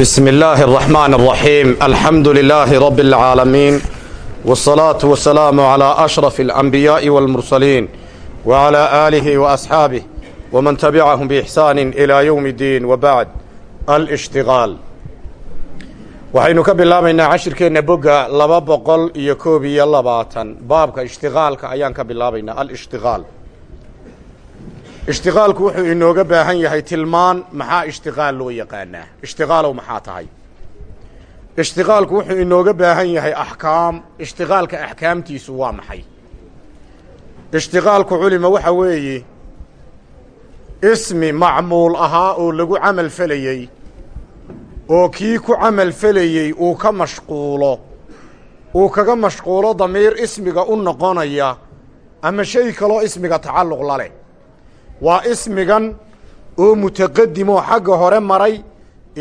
بسم الله الرحمن الرحيم الحمد لله رب العالمين والصلاة والسلام على أشرف الأنبياء والمرسلين وعلى آله وأصحابه ومن تبعهم بإحسان إلى يوم الدين وبعد الاشتغال waxaynu ka bilaabaynaa cashirkeenna boga laba boqol iyo koob iyo labaatan baabka ishtiqaalka ayaan ka bilaabaynaa alishtiqaal ishtiqaalku wuxuu inooga baahan yahay tilmaan maxaa ishtiqaal loo yaqaanaa? Ishtiqaalow maxaa tahay? Ishtiqaalku wuxuu inooga baahan yahay axkaam. Ishtiqaalka axkaamtiisu waa maxay? Ishtiqaalku culima waxa weeye ismi macmuul ahaa oo lagu camal felayey oo kii ku camal felayey uu ka mashquulo. Uu kaga mashquulo damiir ismiga u noqonaya ama shay kaloo ismiga tacalluq la leh waa ismigan oo mutaqadimoo xagga hore maray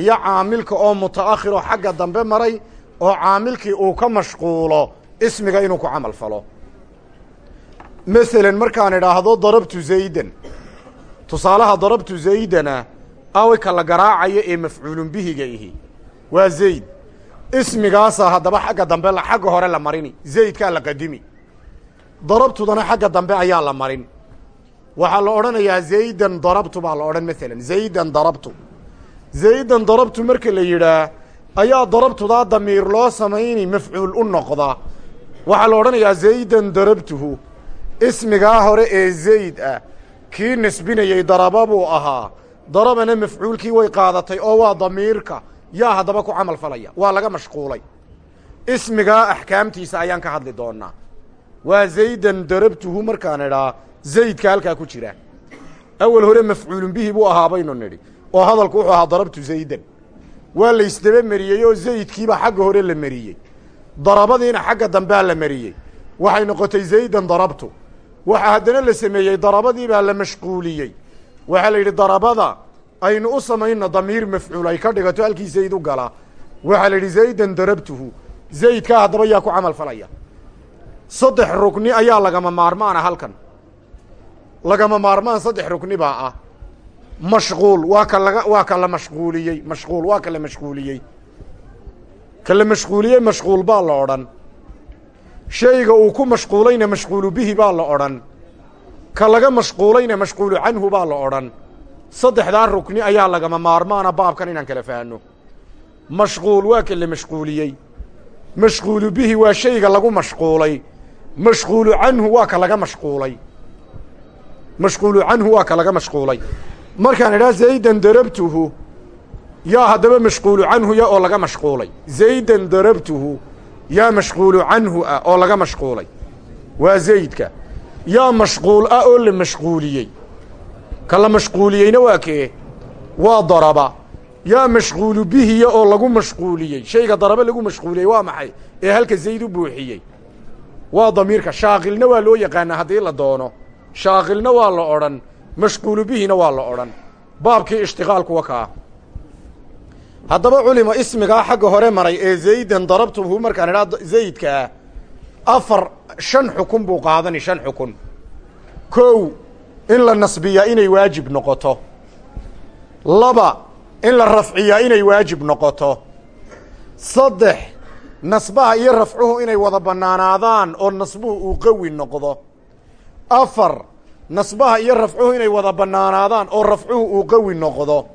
iyo caamilka oo muta'akhiroo xagga dambe maray oo caamilkii uu ka mashquulo ismiga inuu ku camal falo. Masalan markaan idhaahdo darabtu zaydan. Tusaalaha darabtu zaydana awika la garaacayo ee mafcuulun bihiga ihi. Waa zayd. Ismigaasaa haddaba xagga dambe xagga hore la marini. Zaydkaa la qadimi. Darabtudana xagga dambe ayaa la marin waxaa la odhanayaa zaydan darabtu baa la odhan maalan zaydan darabtu. Zaydan darabtu marka la yidhaah ayaa darabtudaa damiir loo samayni mafcuul u noqda. Waxaa la odhanayaa zaydan darabtuhu ismigaa hore ee zayd ah. Kii nisbinayey daraba buu ahaa. Darabana mafcuulkii way qaadatay oo waa damiirka. Yaa haddaba ku camal falaya waa laga mashquulay. Ismigaa axkaamtiisa ayaan ka hadli doonaa waa zaydan darabtuhu markaan idhaa zaydka halkaa ku jira. Awel hore mafcuulun bihi buu ahaa baynu nidhi. Oo hadalku wuxuu ahaa darabtu zaydan. Waa la ysdaba meriyey oo zaydkiibaa xagga hore la meriyey darabadiina xagga dambea la meriyey waxay noqotay zaydan darabtu. Waxaa haddana la sameeyey darabadiibaa la mashquuliyey. Waxaa la yidhi darabada aynu u samayno damiir mafcuul ay ka dhigato halkii zayd u galaa waxaa la yidhi zaydan darabtuhu. Zaydkaa haddaba yaa ku camal falaya. Saddex rukni ayaa lagama maarmaana halkan lagama maarmaan saddex rukni baa ah. Mashquul waa ka laga waa ka la mashquuliyey mashquul waa ka la mashquuliyey. Ka la mashquuliyey mashquul baa la odhan. Shayga uu ku mashquulayna mashquulu bihi baa la odhan. Ka laga mashquulayna mashquulu canhu baa la odhan. Saddexdaa rukni ayaa lagama maarmaana baabkan inaan kala fahanno. Mashquul waa ka la mashquuliyey. Mashquulu bihi waa shayga lagu mashquulay. Mashquulu canhu waa ka laga mashquulay mashquulu canhu waa ka laga mashquulay. Markaan idhaha zaydan darabtuhu. Yaa haddaba mashquulu canhu ya oo laga mashquulay. Zaydan darabtuhu. Yaa mashquulu canhu ah oo laga mashquulay. Waa zaydka. Yaa mashquul ah oo la mashquuliyey. Ka la mashquuliyeyna waa kee? Waa daraba. Yaa mashquulu bihiya oo lagu mashquuliyey. Shayga daraba lagu mashquuliyey waa maxay? Ee halka zayd u buuxiyey. Waa damiirka shaaqilna waa loo yaqaanaa haddii la doono shaaqilna waa la odhan mashquulu bihina waa la odhan. Baabkii ishtiqaalku wa kaa. Haddaba culima ismigaa xagga hore maray ee zaydan darabtuhu markaan idhaa zaydkaa afar shan xukun buu qaadani shan xukun. Kow in la nasbiyaa inay waajib noqoto. Laba in la rafciyaa inay waajib noqoto. Saddex nasbaha iyo rafcuhu inay wada bannaanaadaan oo nasbuhu uu qawi noqdo afar nasbaha iyo rafcuhu inay wada bannaanaadaan oo rafcuhu uu qawi noqdo.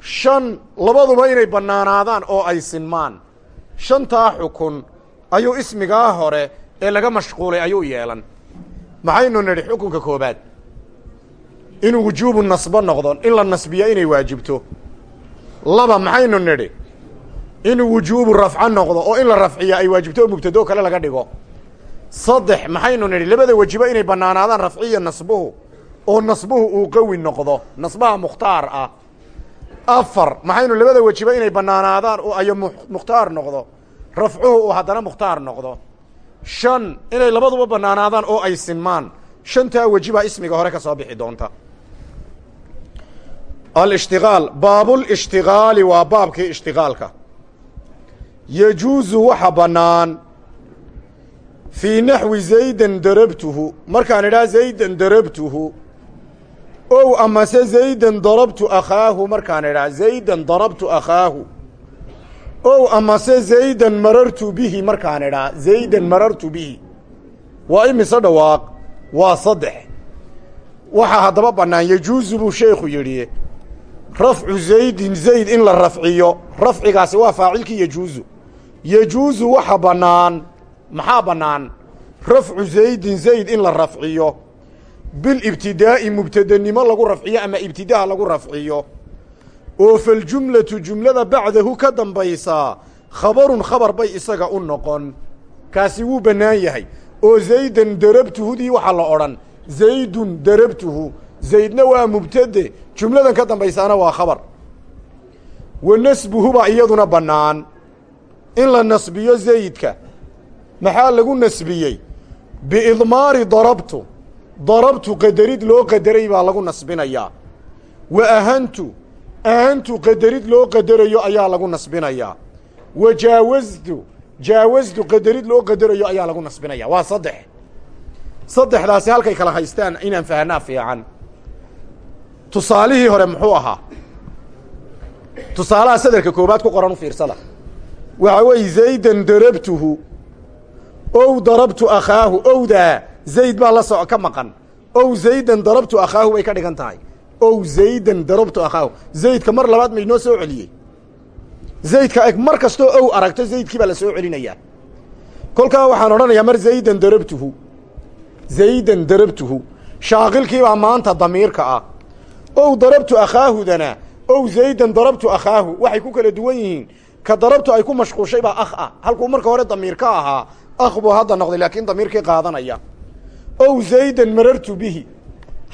Shan labaduba inay bannaanaadaan oo ay sinmaan. Shantaa xukun ayuu ismigaa hore ee laga mashquulay ayuu yeelan. Maxaynu nidhi xukunka koobaad inuu wujuubu nasbo noqdo in la nasbiya inay waajibto. Laba maxaynu nidhi? Inuu wujuubu rafco noqdo oo in la rafciya ay waajibto oo mubtado kale laga dhigo saddex maxaynu nidhi labada wejiba inay bannaanaadaan rafciya nasbuhu. Oo nasbuhu uu qawi noqdo. Nasbaha mukhtaar ah. Afar maxaynu labada wejiba inay bannaanaadaan oo ayo mukhtaar noqdo. Rafcuhu uu haddana mukhtaar noqdo. Shan inay labaduba bannaanaadaan oo ay sinmaan. Shantaa wejibaa ismiga hore ka soo bixi doonta. Alishtiqaal baabulishtiqaali waa baabkii ishtiqaalka yejuusu waxa bannaan fii naxwi zaydan darabtuhu. Markaan idhaha zaydan darabtuhu. Ow amase zaydan darabtu akhaahu. Markaan idhaha zaydan darabtu akhaahu. Ow amase zaydan marartu bihi. Markaan idhaa zaydan marartu bihi. Waa imise dhawaaq? Waa saddex. Waxaa haddaba bannaan yejuusu buu sheekhu yidhi. Rafcu zaydin zayd in la rafciyo. Rafcigaasi waa faacilkii yejuusu yejuusu waxa bannaan maxaa bannaan rafcu zaydin zayd in la rafciyo. Bilibtidaa'i mubtadenimo lagu rafciyo ama ibtidaha lagu rafciyo. Oo faljumlatu jumlada bacdahu ka dambaysaa khabarun khabar bay isaga u noqon. Kaasi wuu bannaan yahay. Oo zaydan darabtuhudii waxaa la odhan. Zaydun darabtuhu. Zaydna waa mubtade. Jumladan ka dambaysaana waa khabar. Wa nasbuhu baa iyaduna bannaan. In la nasbiyo zaydka maxaa lagu nasbiyey? Biidmaari darabtu. Darabtu qadarid loo qadaray baa lagu nasbinayaa wa ahantu ahantu qadarid loo qadarayo ayaa lagu nasbinayaa wa jaawasdu jaawasdu qadarid loo qadarayo ayaa lagu nasbinaya. Waa saddex. Saddexdaasi halkay kala haystaan inaan fahanaa fiican. Tusaalihii hore muxuu ahaa? Tusaalaha sadarka koobaad ku qoran u fiirsada. Waxaa weeye zaydan darabtuhu ow darabtu akhaahu owdaa zayd baa la soco ka maqan. Ow zaydan darabtu akhaahu bay ka dhigan tahay. Ow zaydan darabtu akhaahu. Zaydka mar labaad ma inoo soo celiyey. Zaydka eg mar kastoo ow aragto zaydkii baa la soo celinayaa. Kolkaa waxaan odhanayaa mar zaydan darabtuhu. Zaydan darabtuhu. Shaaqilkii baa maanta damiirka ah. Ow darabtu akhaahudana ow zaydan darabtu akhaahu waxay ku kala duwan yihiin. Ka darabtu ay ku mashquushay baa akh ah. Halkuu marka hore damiir ka ahaa akh buu hadda noqday laakiin damiirkii qaadanaya ow zaydan marartu bihi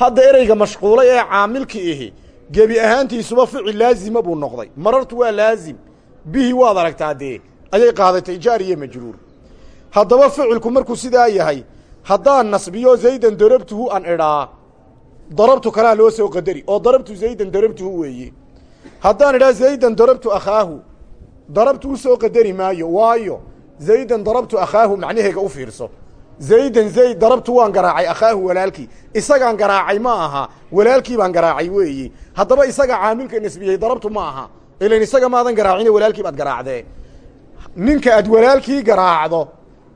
hadda ereyga mashquulay ee caamilki ihi gebi ahaantiisuba ficil laazima buu noqday marartu waa laazim bihi waad aragtaa dee ayay qaadatay jaar iyo majruur haddaba ficilku markuu sidaa yahay haddaan nasbiyo zaydan darabtuhu an idhaa darabtu kalaa loo soo qadari oo darabtu zaydan darabtuhu weeye haddaan idhaa zaydan darabtu akhaahu darabtu u soo qadari maayo waayo zaydan darabtu akhaahu macnaheega u fiirso zaydan zayd darabtu waan garaacay akhaahu walaalkii isagaan garaacay ma aha walaalkii baan garaacay weeye haddaba isaga caamilka nasbiyey darabtu ma aha ilan isaga maadan garaacine walaalkii baad garaacdee ninka aad walaalkii garaacdo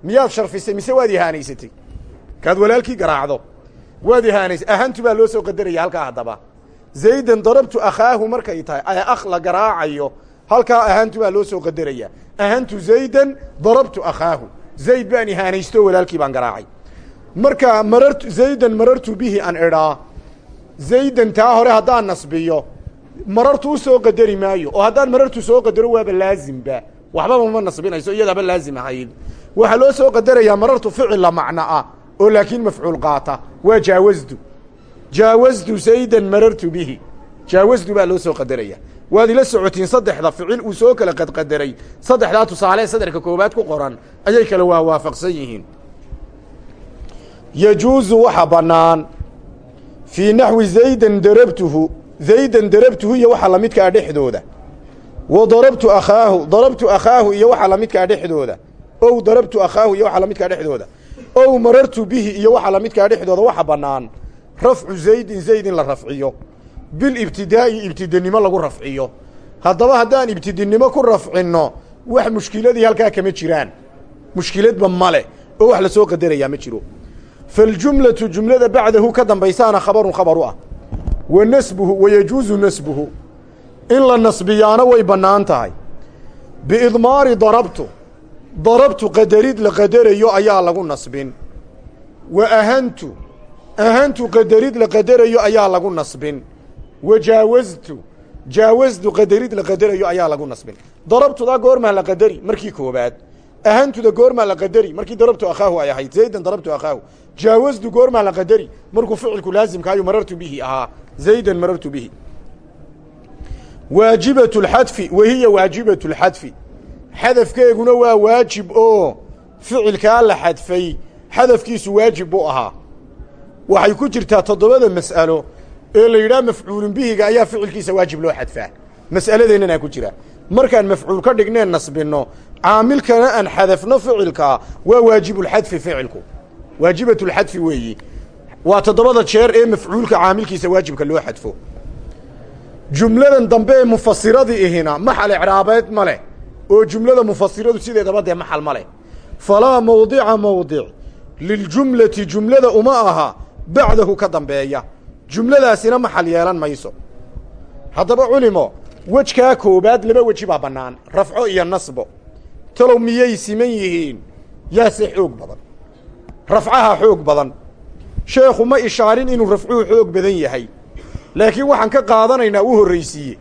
miyaad sharfisay mise waad ihaanaysatay kaad walaalkii garaacdo waad ihaanaysay ahantu baa loo soo qadaraya halkaa haddaba zaydan darabtu akhaahu markay tahay ee akh la garaacayo halkaa ahantu baa loo qadaraya ahantu zaydan darabtu akhaahu zayd baan ihaanaysto walaalkii baan garaacay marka marartu zaydan marartu bihi an idhaa zaydan taa hore haddaan nasbiyo marartu u soo qadari maayo oo haddaan marartu soo qadaro waaba laazimba waxbaba ma nasbinayso iyadaaba laazim ahayd waxaa loo soo qadarayaa marartu ficilla macno ah oo laakiin mafcuul qaata waa jaawasdu jaawasdu zaydan marartu bihi jaawasdu waad ila socotiin saddexda ficil uu soo kala qadqadaray. Saddexdaa tusaale sadarka koobaad ku qoran ayay kala waa waafaqsan yihiin. Yajuusu waxa bannaan fii naxwi zaydan darabtuhu zaydan darabtuhu iyo waxa lamidkaa dhexdooda. Wa darabtu akhaahu darabtu akhaahu iyo waxa lamidkaa dhexdooda. Ow darabtu akhaahu iyo waxa lamidkaa dhexdooda. Ow marartu bihi iyo waxa lamidkaa dhexdooda waxa bannaan. Rafcu zaydin zayd in la rafciyo bilibtidaa'i ibtidanimo lagu rafciyo. Haddaba haddaan ibtidinimo ku rafcinno wax mushkiladii halkaa kama jiraan. Mushkiladba male oo wax la soo qadarayaa ma jiro. Faljumlatu jumlada bacdahu ka dambaysaana khabarun khabar u ah. Wa nasbuhu wa yajuusu nasbuhu. In la nasbiyaana way bannaan tahay. Biidmaari darabtu darabtu qadarid la qadarayo ayaa lagu nasbin. Wa ahantu ahantu qadarid la qadarayo ayaa lagu nasbin wa jaawastu jaawasdu qadarid la qadarayo ayaa lagu nasbin darabtudaa goormaa la qadari markii koobaad ahantuda goormaa la qadari markii darabtu akhaahu ay ahayd zaydan darabtu akhaahu jaawasdu goormaa la qadari markuu ficilku laasimkaayo marartu bihi ahaa zaydan marartu bihi waajibatu lxadfi wahiya waajibatu lxadfi xadafkeeguna waa waajib oo ficilkaa la xadfay xadafkiisu waajib buu ahaa waxay ku jirtaa toddobada mas'alo ee la yidhaha mafcuulun bihiga ayaa ficilkiisa waajib loo xadfaa. Mas'aladeennanaa ku jira. Markaan mafcuul ka dhigneen nasbinno caamilkana aan xadafno ficilkaa waa waajibulxadfi ficilku. Waajibatulxadfi weeyi. Waa toddobada jeer ee mafcuulka caamilkiisa waajibka loo xadfo. Jumladan dambe ee mufasiradii ihina maxal ecraabeed ma leh oo jumlada mufasiradu sideedaba dee maxal ma leh. Falaa mawdica mawdic liljumlati jumlada uma aha bacdahu ka dambeeya jumladaasina maxal yeelan mayso. Haddaba culimo wejkaa koobaad laba weji baa bannaan rafco iyo nasbo. Talow miyay siman yihiin? Yaase xoog badan. Rafcaha xoog badan. Sheekhu ma ishaarin inuu rafcuhu xoog badan yahay. Laakiin waxaan ka qaadanaynaa u horraysiiye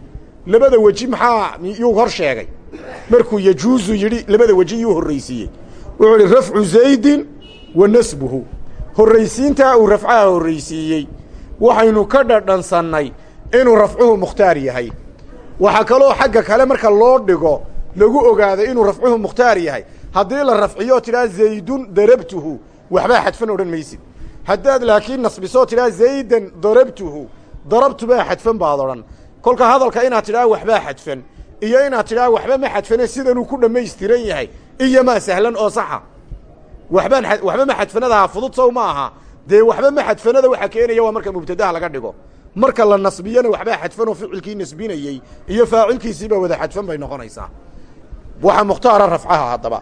labada weji maxaa yuu hor sheegay? Markuu yajuusu yidhi labada weji yuu horraysiiyey. Wuxuu idhi rafcu zaydin wa nasbuhu. Horraysiintaa uu rafcaha horraysiiyey waxaynu ka dhadhansannay inuu rafcuhu mukhtaar yahay. Waxaa kaloo xagga kale marka loo dhigo lagu ogaaday inuu rafcuhu mukhtaar yahay. Haddii la rafciyo tidhaha zaydun darabtuhu. Waxbaa xadfan odhan maysid. Haddaad laakiin nasbisoo tidhaha zaydan darabtuhu. Darabtu baa xadfan baad odhan. Kolka hadalka inaad tidhaha waxbaa xadfan iyo inaad tidhaha waxba ma xadfane sidanuu ku dhammaystiran yahay. Iyo maa sahlan oo saxa. Waxbaan waxba ma xadfanadaha fudud sow ma aha dee waxba ma xadfanada waxa keenaya waa marka mubtadaha laga dhigo. Marka la nasbiyana waxbaa xadfan oo ficilkii nasbinayey iyo faacilkiisiiba wada xadfan bay noqonaysaa. Waxa mukhtaara rafcaha haddaba.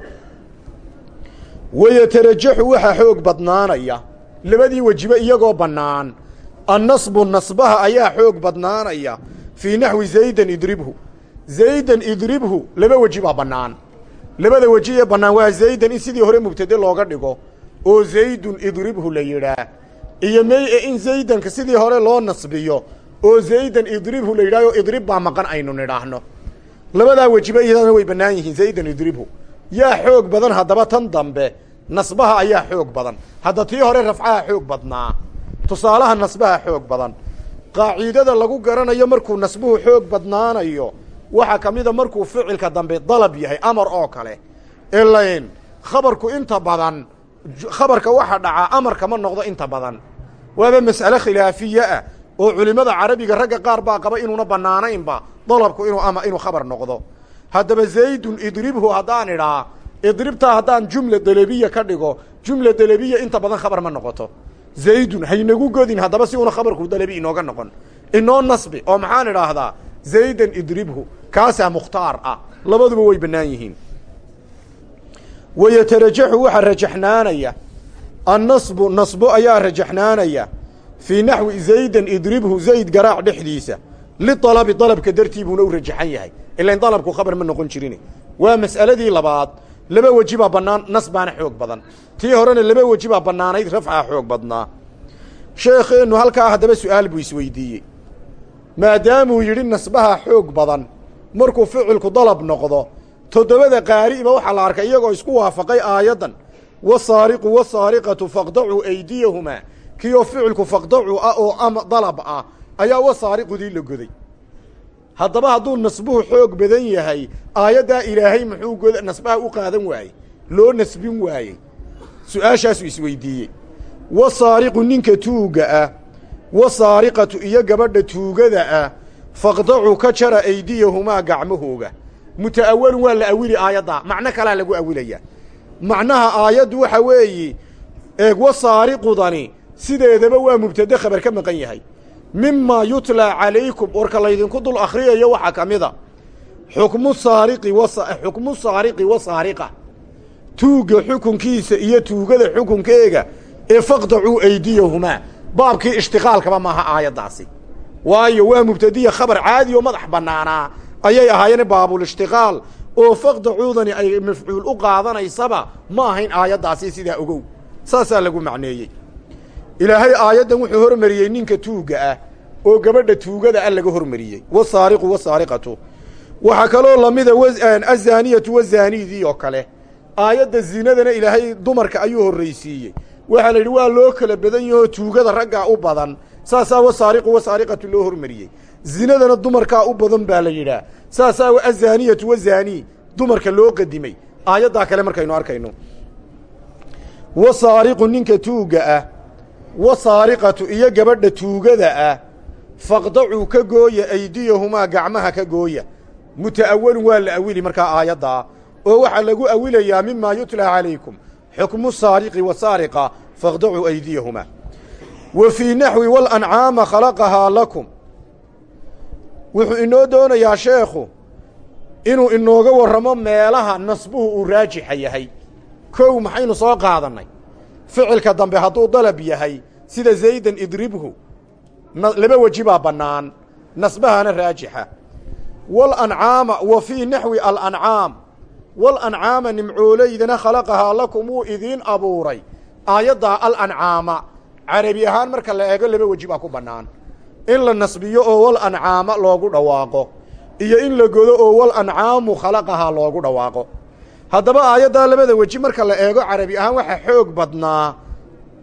Wayatarajaxu waxaa xoog badnaanaya. Labadii wejiba iyagoo bannaan. Annasbu nasbaha ayaa xoog badnaanaya. Fii naxwi zaydan idribhu. Zaydan idribhu laba weji baa bannaan. Labada weji ee bannaan waa zaydan in sidii hore mubtade looga dhigo oo zaydun idribhu la yidhaah iyo mey e in zaydanka sidii hore loo nasbiyo oo zaydan idribhu la yidhahyo idrib baa maqan aynu nidhaahno. Labadaa wejiba iyadana way bannaan yihiin zaydan idribhu. Yaa xoog badan haddaba tan dambe nasbaha ayaa xoog badan. Hadda tii hore rafcaha xoog badnaa. Tusaalaha nasbaha xoog badan. Qaaciidada lagu garanayo markuu nasbuhu xoog badnaanayo waxaa ka mida markuu ficilka dambe dalab yahay amar oo kale. Ilayn khabarku inta badan khabarka waxa dhacaa amarka ma noqdo inta badan. Waaba mas'ale khilaafiye ah oo culimmada carabiga ragga qaar baa qaba inuuna bannaanaynba dalabku inuu ama inuu khabar noqdo. Haddaba zaydun idribhu haddaan idhaa idribtaa haddaan jumla delebiya ka dhigo jumla delebiya inta badan khabar ma noqoto. Zaydun haynagu godin haddaba si una khabarku delebi inooga noqon. Inoo nasbi oo maxaan idhaahdaa zaydan idribhu kaasaa mukhtaar ah. Labaduba way bannaan yihiin wayatarajaxu waxaa rajaxnaanaya annasbu nasbo ayaa rajaxnaanaya fii naxwi zaydan idribhu zayd garaac dhexdiisa lialabi dalabka dartii buuna u rajaxan yahay ilain dalabku khabar ma noqon jirin waa mas'aladii labaad laba weji baa bannaan nas baana xoog badan tii horena laba weji baa bannaanayd rafcaa xoog badnaa sheekheennu halkaa haddaba su'aal buu isweydiiyey maadaamuu yidhi nasbaha xoog badan markuu ficilku dalab noqdo toddobada qaari'ba waxaa la arkay iyagoo isku waafaqay aayaddan wasaariqu wasaariqatu faqdacuu aydiyahumaa kiioo ficilku faqdacu ah oo ama dalab ah ayaa wasaariqudii la goday. Haddaba hadduu nasbuhu xoog badan yahay aayaddaa ilaahay muxuu god nasbaha u qaadan waayey loo nasbin waayey. Su'aashaasuu isweydiiyey. Wasaariqu ninka tuugga ah wasaariqatu iyo gabadha tuugada ah faqdacu ka jara aydiyahumaa gacmahooga muta'awalun waa la awili aayaddaa macno kalaa lagu awilayaa macnaha aayaddu waxa weeyi eeg wasaariqudani sideedaba waa mubtade khabar ka maqan yahay. Mimaa yutlaa calaykum warka laydinku dul akhriyayo waxaa ka mida xukmu saariqi xukmu saariqi wasaariqa tuugga xukunkiisa iyo tuugada xukunkeega ee faqdacuu aydiyahumaa baabkii ishtiqaalkaba maaha aayaddaasi. Waayo waa mubtadiya khabar caadi oo madax bannaanaa ayay ahaayeen baabulishtiqaal oo faqdacuudani ay mafcuul u qaadanaysaba ma ahayn aayaddaasi sidaa ogow. Saasaa lagu macneeyey. Ilaahay aayaddan wuxuu hormariyey ninka tuugga ah oo gabadha tuugada ah laga hormariyey. Wasaariqu wasaariqatu waxaa kaloo lamida azaaniyatu wazaanidii oo kale. Aayadda zinadana ilaahay dumarka ayuu horraysiiyey. Waxaa la yidhi waa loo kala badan yahoo tuugada raggaa u badan. Saasaa wasaariqu wasaariqatu loo hormariyey zinadana dumarkaa u badan baa la yidhaah saasaa azaaniyatu wazaani dumarka loo qadimay. Aayaddaa kale markaynu arkayno. Wasaariqu ninka tuugga ah wasaariqatu iyo gabadha tuugada ah faqdacuu ka gooya aydiyahumaa gacmaha ka gooya. Muta'awalun waa la awili markaa aayaddaa oo waxaa lagu awilayaa mimaa yutlaa calaykum. Xukmu saariqi wasaariqa faqdacuu aydiyahumaa. Wa fii naxwi walancaama khalaqahaa lakum wuxuu inoo doonayaa sheekhu inuu inooga warramo meelaha nasbuhu uu raajixa yahay. Kow maxaynu soo qaadannay ficilka dambe hadduu dalab yahay sida zaydan idribhu laba weji baa bannaan nasbahana raajixa. Walancaama wa fii naxwi alancaam walancaama nimcoolaydana khalaqahaa lakum wuu idiin abuuray. Aayaddaa alancaama carabi ahaan marka la eego laba weji baa ku bannaan in la nasbiyo oo walancaama loogu dhawaaqo iyo in la godo oo walancaamu khalaqahaa loogu dhawaaqo. Haddaba aayaddaa labada weji marka la eego carabi ahaan waxaa xoog badnaa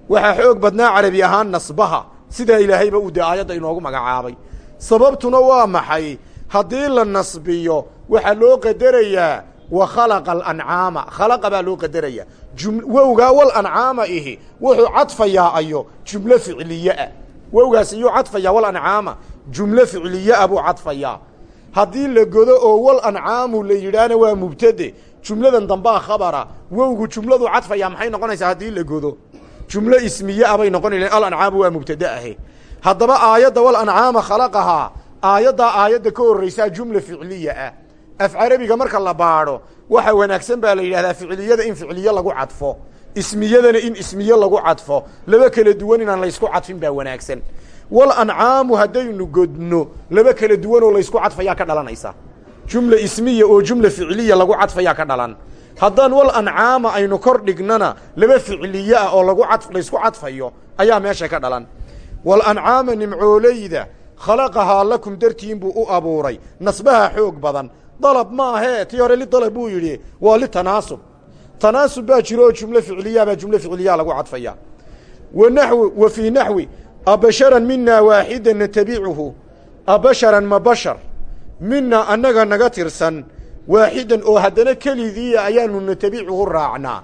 waxaa xoog badnaa carabi ahaan nasbaha sidaa ilaahayba uu dee aayadda inoogu magacaabay. Sababtuna waa maxay? Haddii la nasbiyo waxaa loo qadarayaa wa khalaqa alancaama khalaqa baa loo qadaraya jum wowgaa wal ancaama ihi wuxuu cadfayaa ayo jumlo ficliyeah wowgaas iyuu cadfayaa wal ancaama. Jumlo ficliyeah buu cadfayaa. Haddii la godo oo wal ancaamu la yidhaahna waa mubtade jumladan dambaa khabara. Wowgu jumladu cadfayaa maxay noqonaysaa haddii la godo? Jumlo ismiye ah bay noqonayaan alancaamu waa mubtade ahe. Haddaba aayadda wal ancaama khalaqahaa aayaddaa aayadda ka horraysaa jumla ficliya ah. Af carabiga marka la baadho waxa wanaagsan baa la yidhahdaa ficliyada in ficliye lagu cadfo ismiyadana in ismiye lagu cadfo laba kala duwan inaan laysku cadfin baa wanaagsan. Wal ancaamu haddaynu godno laba kala duwan oo laysku cadfayaa ka dhalanaysa. Jumla ismiya oo jumla ficliya lagu cadfayaa ka dhalan. Haddaan wal ancaama aynu kor dhignana laba ficliye ah oo lagu cad laysku cadfayo ayaa meesha ka dhalan. Wal ancaama nimcoolayda khalaqahaa lakum dartiin buu u abuuray nasbaha xoog badan. Dalab maahee tii hore lidalab buu yidhi waa litanaasub tanaasub baa jiro oo jumlo ficliya baa jumlo ficliyaa lagu cadfaya wa naxwi wa fii naxwi abasharan minaa waaxidan natabicuhu abasharan ma bashar minaa annaga naga tirsan waaxidan oo haddana kelidiia ayaanu natabicuhu raacnaa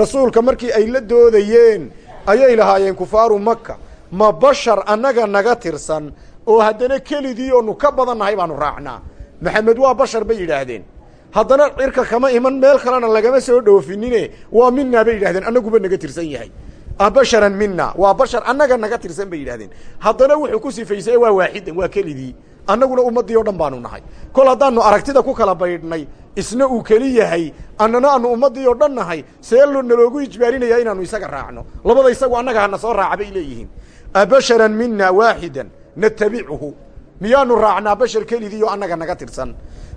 rasuulka markii ay la doodayeen ayay lahaayeen kufaaru maka ma bashar annaga naga tirsan oo haddana kelidii oonu ka badan nahay baanu raacnaa maxamed waa bashar bay yidhaahdeen haddana cirka kama iman meel kalena lagama soo dhoofinine. Waa minaa bay yidhahdeen annaguba naga tirsan yahay. Abasharan mina waa bashar annaga naga tirsan bay yidhahdeen haddana wuxuu ku sifaysay waa waaxidan waa kelidii. Annaguna ummaddii o dhan baanu nahay. Kol haddaanu aragtida ku kala baydhnay isna uu keli yahay annana aanu ummaddii oo dhan nahay see naloogu ijbaarinaya inaanu isaga raacno. Labada isagu annaga hana soo raaca leeyihiin. Abasharan mina waaxidan natabicuhu miyaanu raacnaa bashar kelidii oo annaga naga tirsan.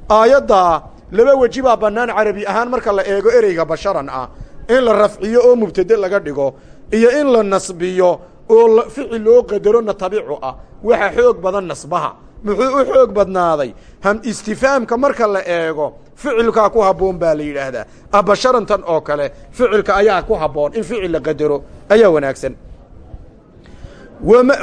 Aayaddaa laba weji baa bannaan carabi ahaan marka la eego ereyga basharan ah in la rafciyo oo mubtade laga dhigo iyo in la nasbiyo oo ficil loo qadaro natabicu ah. Waxa xoog badan nasbaha. Muxuu u xoog badnaaday? Ham istifaamka marka la eego ficilkaa ku habboon baa la yidhaahdaa. Abasharantan oo kale ficilka ayaa ku habboon in ficil la qadaro. Ayaa wanaagsan.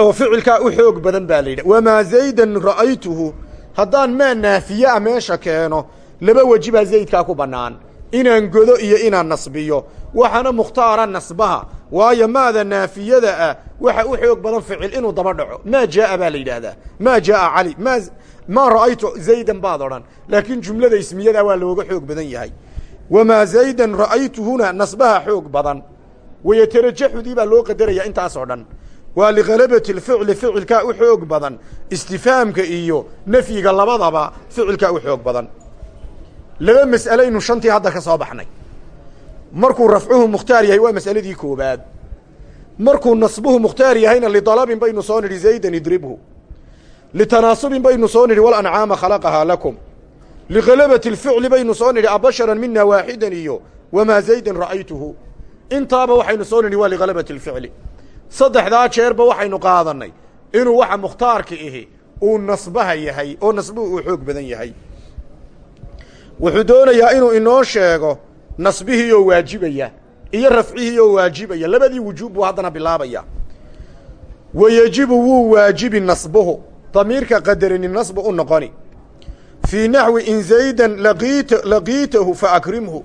Oo ficilkaa u xoog badan baa la yidhah wamaa zaydan ra'aytuhu haddaan maa naafiye a meesha keeno laba weji baa zaydkaa ku bannaan. Inaan godo iyo inaan nasbiyo. Waxaana mukhtaara nasbaha. Waayo maada naafiyada ah waxa u xoog badan ficil inuu daba dhaco. Maa jaaa baa la yidhaahdaa. Maa jaaa cali ma maa ra'aytu zaydan baad odhan. Laakiin jumlada ismiyada waa looga xoog badan yahay. Wamaa zaydan ra'aytuhuna nasbaha xoog badan. Wayatarajaxudii baa loo qadaraya intaasoo dhan. Waa likhalabati lficli ficilkaa u xoog badan. Istifaamka iyo nafyiga labadaba ficilkaa u xoog badan laba mas'alaynu shantii hadda ka soo baxnay. Markuu rafcuhu mukhtaar yahay waa mas'aladii koobaad markuu nasbuhu mukhtaar yahayna lidalabin baynu soo nidhi zaydan idribhu. Litanaasubin baynu soo nidhi walancaama khalaqahaa lakum. Likhalabati lficli baynu soo nidhi abasharan mina waaxidan iyo wamaa zaydan ra'aytuhu. Intaaba waxaynu soo nidhi waa likhalabati lficli saddexdaa jeerba waxaynu qaadannay inuu waxa mukhtaarka ihi uu nasbaha yahay oo nasbuhu uu xoog badan yahay wuxuu doonayaa inuu inoo sheego nasbihii oo waajibaya iyo rafcihii oo waajibaya. Labadii wujuub buu haddana bilaabaya. Wa yejibu wuu waajibi nasbuhu. Damiirka qadarani nasbu u noqoni. Fii naxwi in zaydan laqiit laqiitahu fa akrimhu.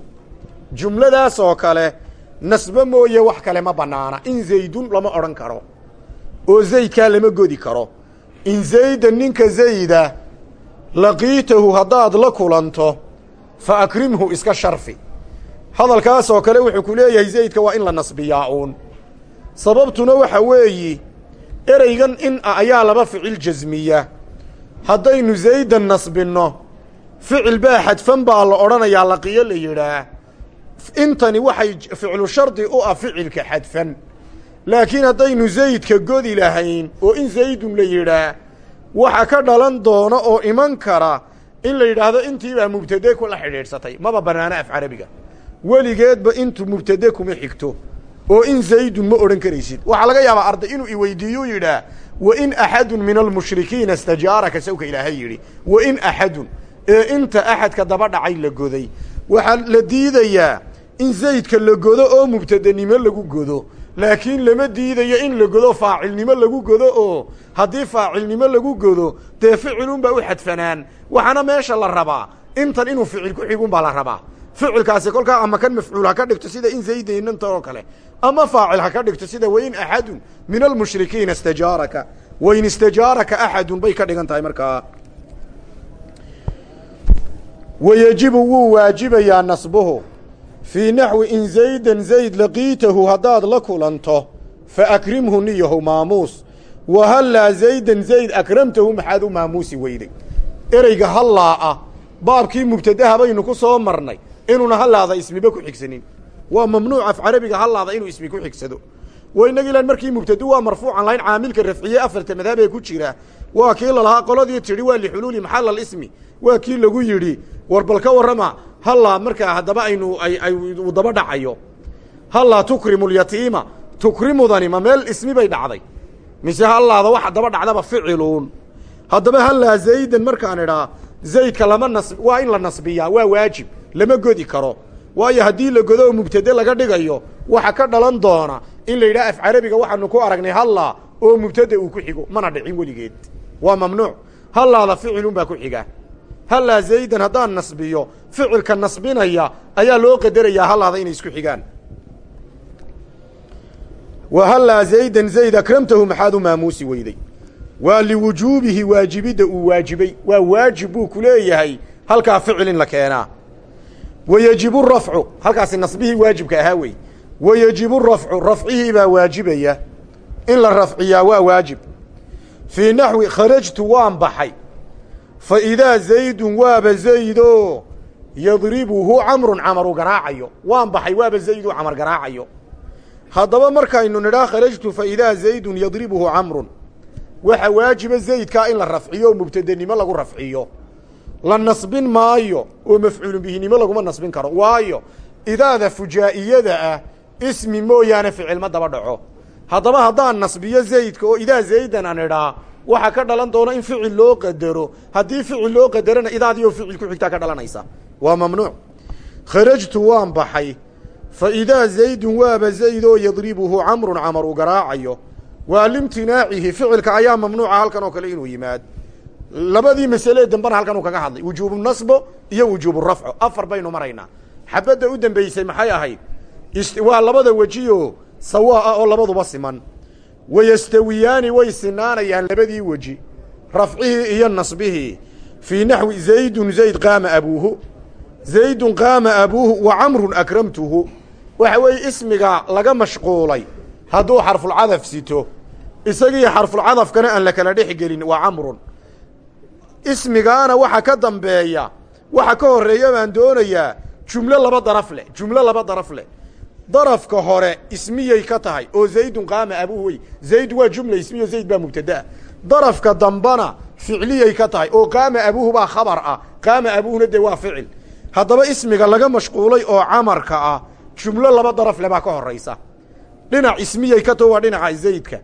Jumladaas oo kale nasbe mooye wax kale ma bannaana in zaydun lama odhan karo. Oo zaydkaa lama godi karo. In zaydan ninka zayda laqiitahu haddaad la kulanto fa akrimhu iska sharfi hadalkaas oo kale wuxuu ku leeyahay zaydka waa in la nasbiyaa uun sababtuna waxa weeyi ereygan in a ayaa laba ficil jasmiya haddaynu zaydan nasbinno ficil baa xadfan baa la odhanayaa laqiyo la yidhaah intani waxay ficlu shardi u ah ficilka xadfan laakiin haddaynu zaydka godi lahayn oo in zaydun la yidhaah waxa ka dhalan doona oo iman kara in la yidhaahdo intiibaa mubtade kula xidhiidhsatay maba bannaano af carabiga. Weligeedba intu mubtade kuma xigto oo in zaydun ma odhan karaysid. Waxaa laga yaabaa arday inuu iweydiiyuu yidhaah wa in axadun min almushrikiina istajaaraka sawka ilaahay yidhi. Wa in axadun ee inta axadka daba dhacay la goday. Waxaa la diidayaa in zaydka la godo oo mubtadenimo lagu godo laakiin lama diidayo in la godo faacilnimo lagu godo oo haddii faacilnimo lagu godo dee ficilunbaa u xadfanaan. Waxaana meesha la rabaa intan inuu ficil ku xigun baa la rabaa. Ficilkaasi kolkaa ama kan mafcuul ha ka dhigto sida in zaydaynintan oo kale ama faacil ha ka dhigto sida wain axadun min almushrikiina istajaaraka wain istajaaraka axadun bay ka dhigan tahay markaa wayejibu wuu waajibayaa nasbuhu fii naxwi in zaydan zayd laqiitahu haddaad la kulanto fa akrimhu niyahu maamuus. Wa hallaa zaydan zayd akramtahu maxaad u maamuusi weyday ereyga hallaa ah baabkii mubtadaha baynu ku soo marnay inuuna hallaada ismiba ku xigsanin. Waa mamnuuc af carabiga hallaada inuu ismi ku xigsado. Wa innaga ilaan markii mubtadu waa marfuucan lahayn caamilka rafciye afarta madhab ee ku jira. Waa kii lalahaa qoladii tidhi waa lixuluuli maxal alismi waa kii lagu yidhi war bal warrama hallaa markaa haddaba aynu ay uu daba dhacayo. Hallaa tukrimu lyatiima tukrimudani ma meel ismi bay dhacday. Mise hallaada waxa daba dhacdaba ficiluun haddaba hallaa zaydan markaan idhaa zaydka lama nas waa in la nasbiyaa waa waajib lama godi karo. Waayo haddii la godo oo mubtade laga dhigayo waxa ka dhalan doona in la yidhaha af carabiga waxaanu ku aragnay hallaa oo mubtada uu ku xigo mana dhicin weligeed. Waa mamnuuc. Hallaada ficilun baa ku xiga hallaa zaydan haddaan nasbiyo ficilka nasbinaya ayaa loo qadarayaa hallaada inay isku xigaan. Wa hallaa zaydan zayd akramtahu maxaad u maamuusi weyday. Waa liwujuubihi waajibidda uu waajibay. Waa waajib buu ku leeyahay halkaa ficil in la keenaa. Wayejibu rafcu halkaasi nasbihii waajibka ahaa wey. Wayejibu rafcu rafcihii baa waajibaya. In la rafciyaa waa waajib. Fii naxwi kharajtu waan baxay fa idaa zaydun waaba zaydo yadribuhu camrun camaru garaacayo. Waan baxay waaba zaydoo camar garaacayo. Haddaba markaynu nidhaa kharajtu fa idaa zaydun yadribuhu camrun waxa waajiba zaydkaa in la rafciyo oo mubtadenimo lagu rafciyo. La nasbin maayo oo mafcuulun bihinimo laguma nasbin karo. Waayo idaada fujaa'iyada ah ismi mooyaane ficil ma daba dhaco. Haddaba haddaan nasbiyo zaydka oo idaa zaydan an idhaa waxaa ka dhalan doona in ficil loo qadaro. Haddii ficil loo qadarana idaadii oo ficil ku xigtaa ka dhalanaysa. Waa mamnuuc. Kharajtu waan baxay. Fa idaa zaydun waaba zaydoo yadribuhu camrun camar uu garaacayo. Waa limtinaacihi ficilka ayaa mamnuuca halkan oo kale inuu yimaad. Labadii masale dambena halkan uu kaga hadlay. Wujuubu nasbo iyo wujuubu rafco. Afar baynu maraynaa xabadda u dambeysay maxay ahayd? Waa labada wejioo sawaa ah oo labaduba siman wayastawiyaani way sinaanayaan labadii weji rafcihii iyo nasbihii fii naxwi zaydun zayd qaama abuuhu. Zaydun qaama abuuhu wa camrun akramtuhu. Waxa weeye ismiga laga mashquulay. Hadduu xarfulcadaf sito isagii xarfulcadafkana aan la kala dhex gelin waa camrun. Ismigaana waxa ka dambeeya waxa ka horreeya baan doonayaa jumlo laba daraf leh jumlo laba daraf leh darafka hore ismiyay ka tahay. Oo zaydun qaama abuuhu wey zayd waa jumla ismiyo zayd baa mubtadaa darafka dambana ficliyay ka tahay. Oo qaama abuuhu baa khabar ah. Qaama abuuhuna dee waa ficil. Haddaba ismiga laga mashquulay oo camarka ah jumlo laba daraf le baa ka horaysa dhinac ismiyay ka too waa dhinaca zaydka.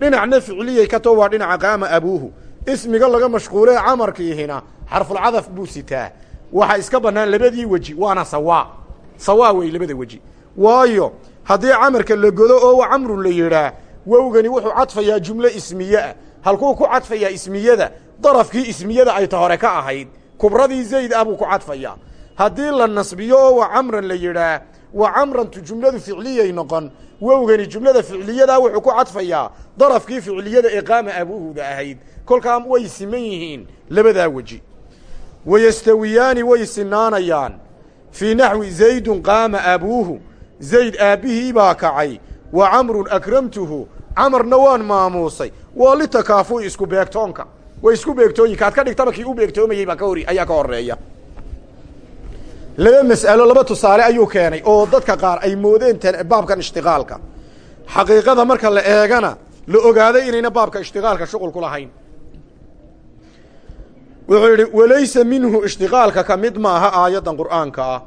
Dhinacna ficliyay ka too waa dhinaca qaama abuuhu ismiga laga mashquulee camarkiihina xarfulcadaf buu sitaa. Waxaa iska bannaan labadii weji waana sawaa. Sawaa wey labada weji waayo haddii camarka la godo oo camrun la yidhaah wowgani wuxuu cadfayaa jumlo ismiye ah halkuu ku cadfayaa ismiyada darafkii ismiyada ay ta hore ka ahayd kubradii zayd ah buu ku cadfayaa. Haddii la nasbiyo oo wa camran la yidhaah wa camrantu jumladu ficliyay noqon wowgani jumlada ficliyadaa wuxuu ku cadfayaa darafkii ficliyada ee qaama abuuhuda ahayd. Kolkaa way siman yihiin labadaa weji. Wayastawiyaani way sinaanayaan. Fii naxwi zaydun qaama abuuhu zayd aabbihii baa kacay. Wa camrun akramtuhu. Camarna waan maamuusay. Waa litakaafu'i isku beegtoonka. Way isku beegtooyinka ad ka dhigtaba kii u beegtoomayey baa ka hor ayaa ka horreeya laba mas'alo laba tusaale ayuu keenay oo dadka qaar ay moodeen baabkan ishtiqaalka. Xaqiiqada marka la eegana la ogaaday inayna baabka ishtiqaalka shuqul ku lahayn. Wuxuu yidhi walaysa minhu ishtiqaalka ka mid maaha aayaddan qur'aanka ah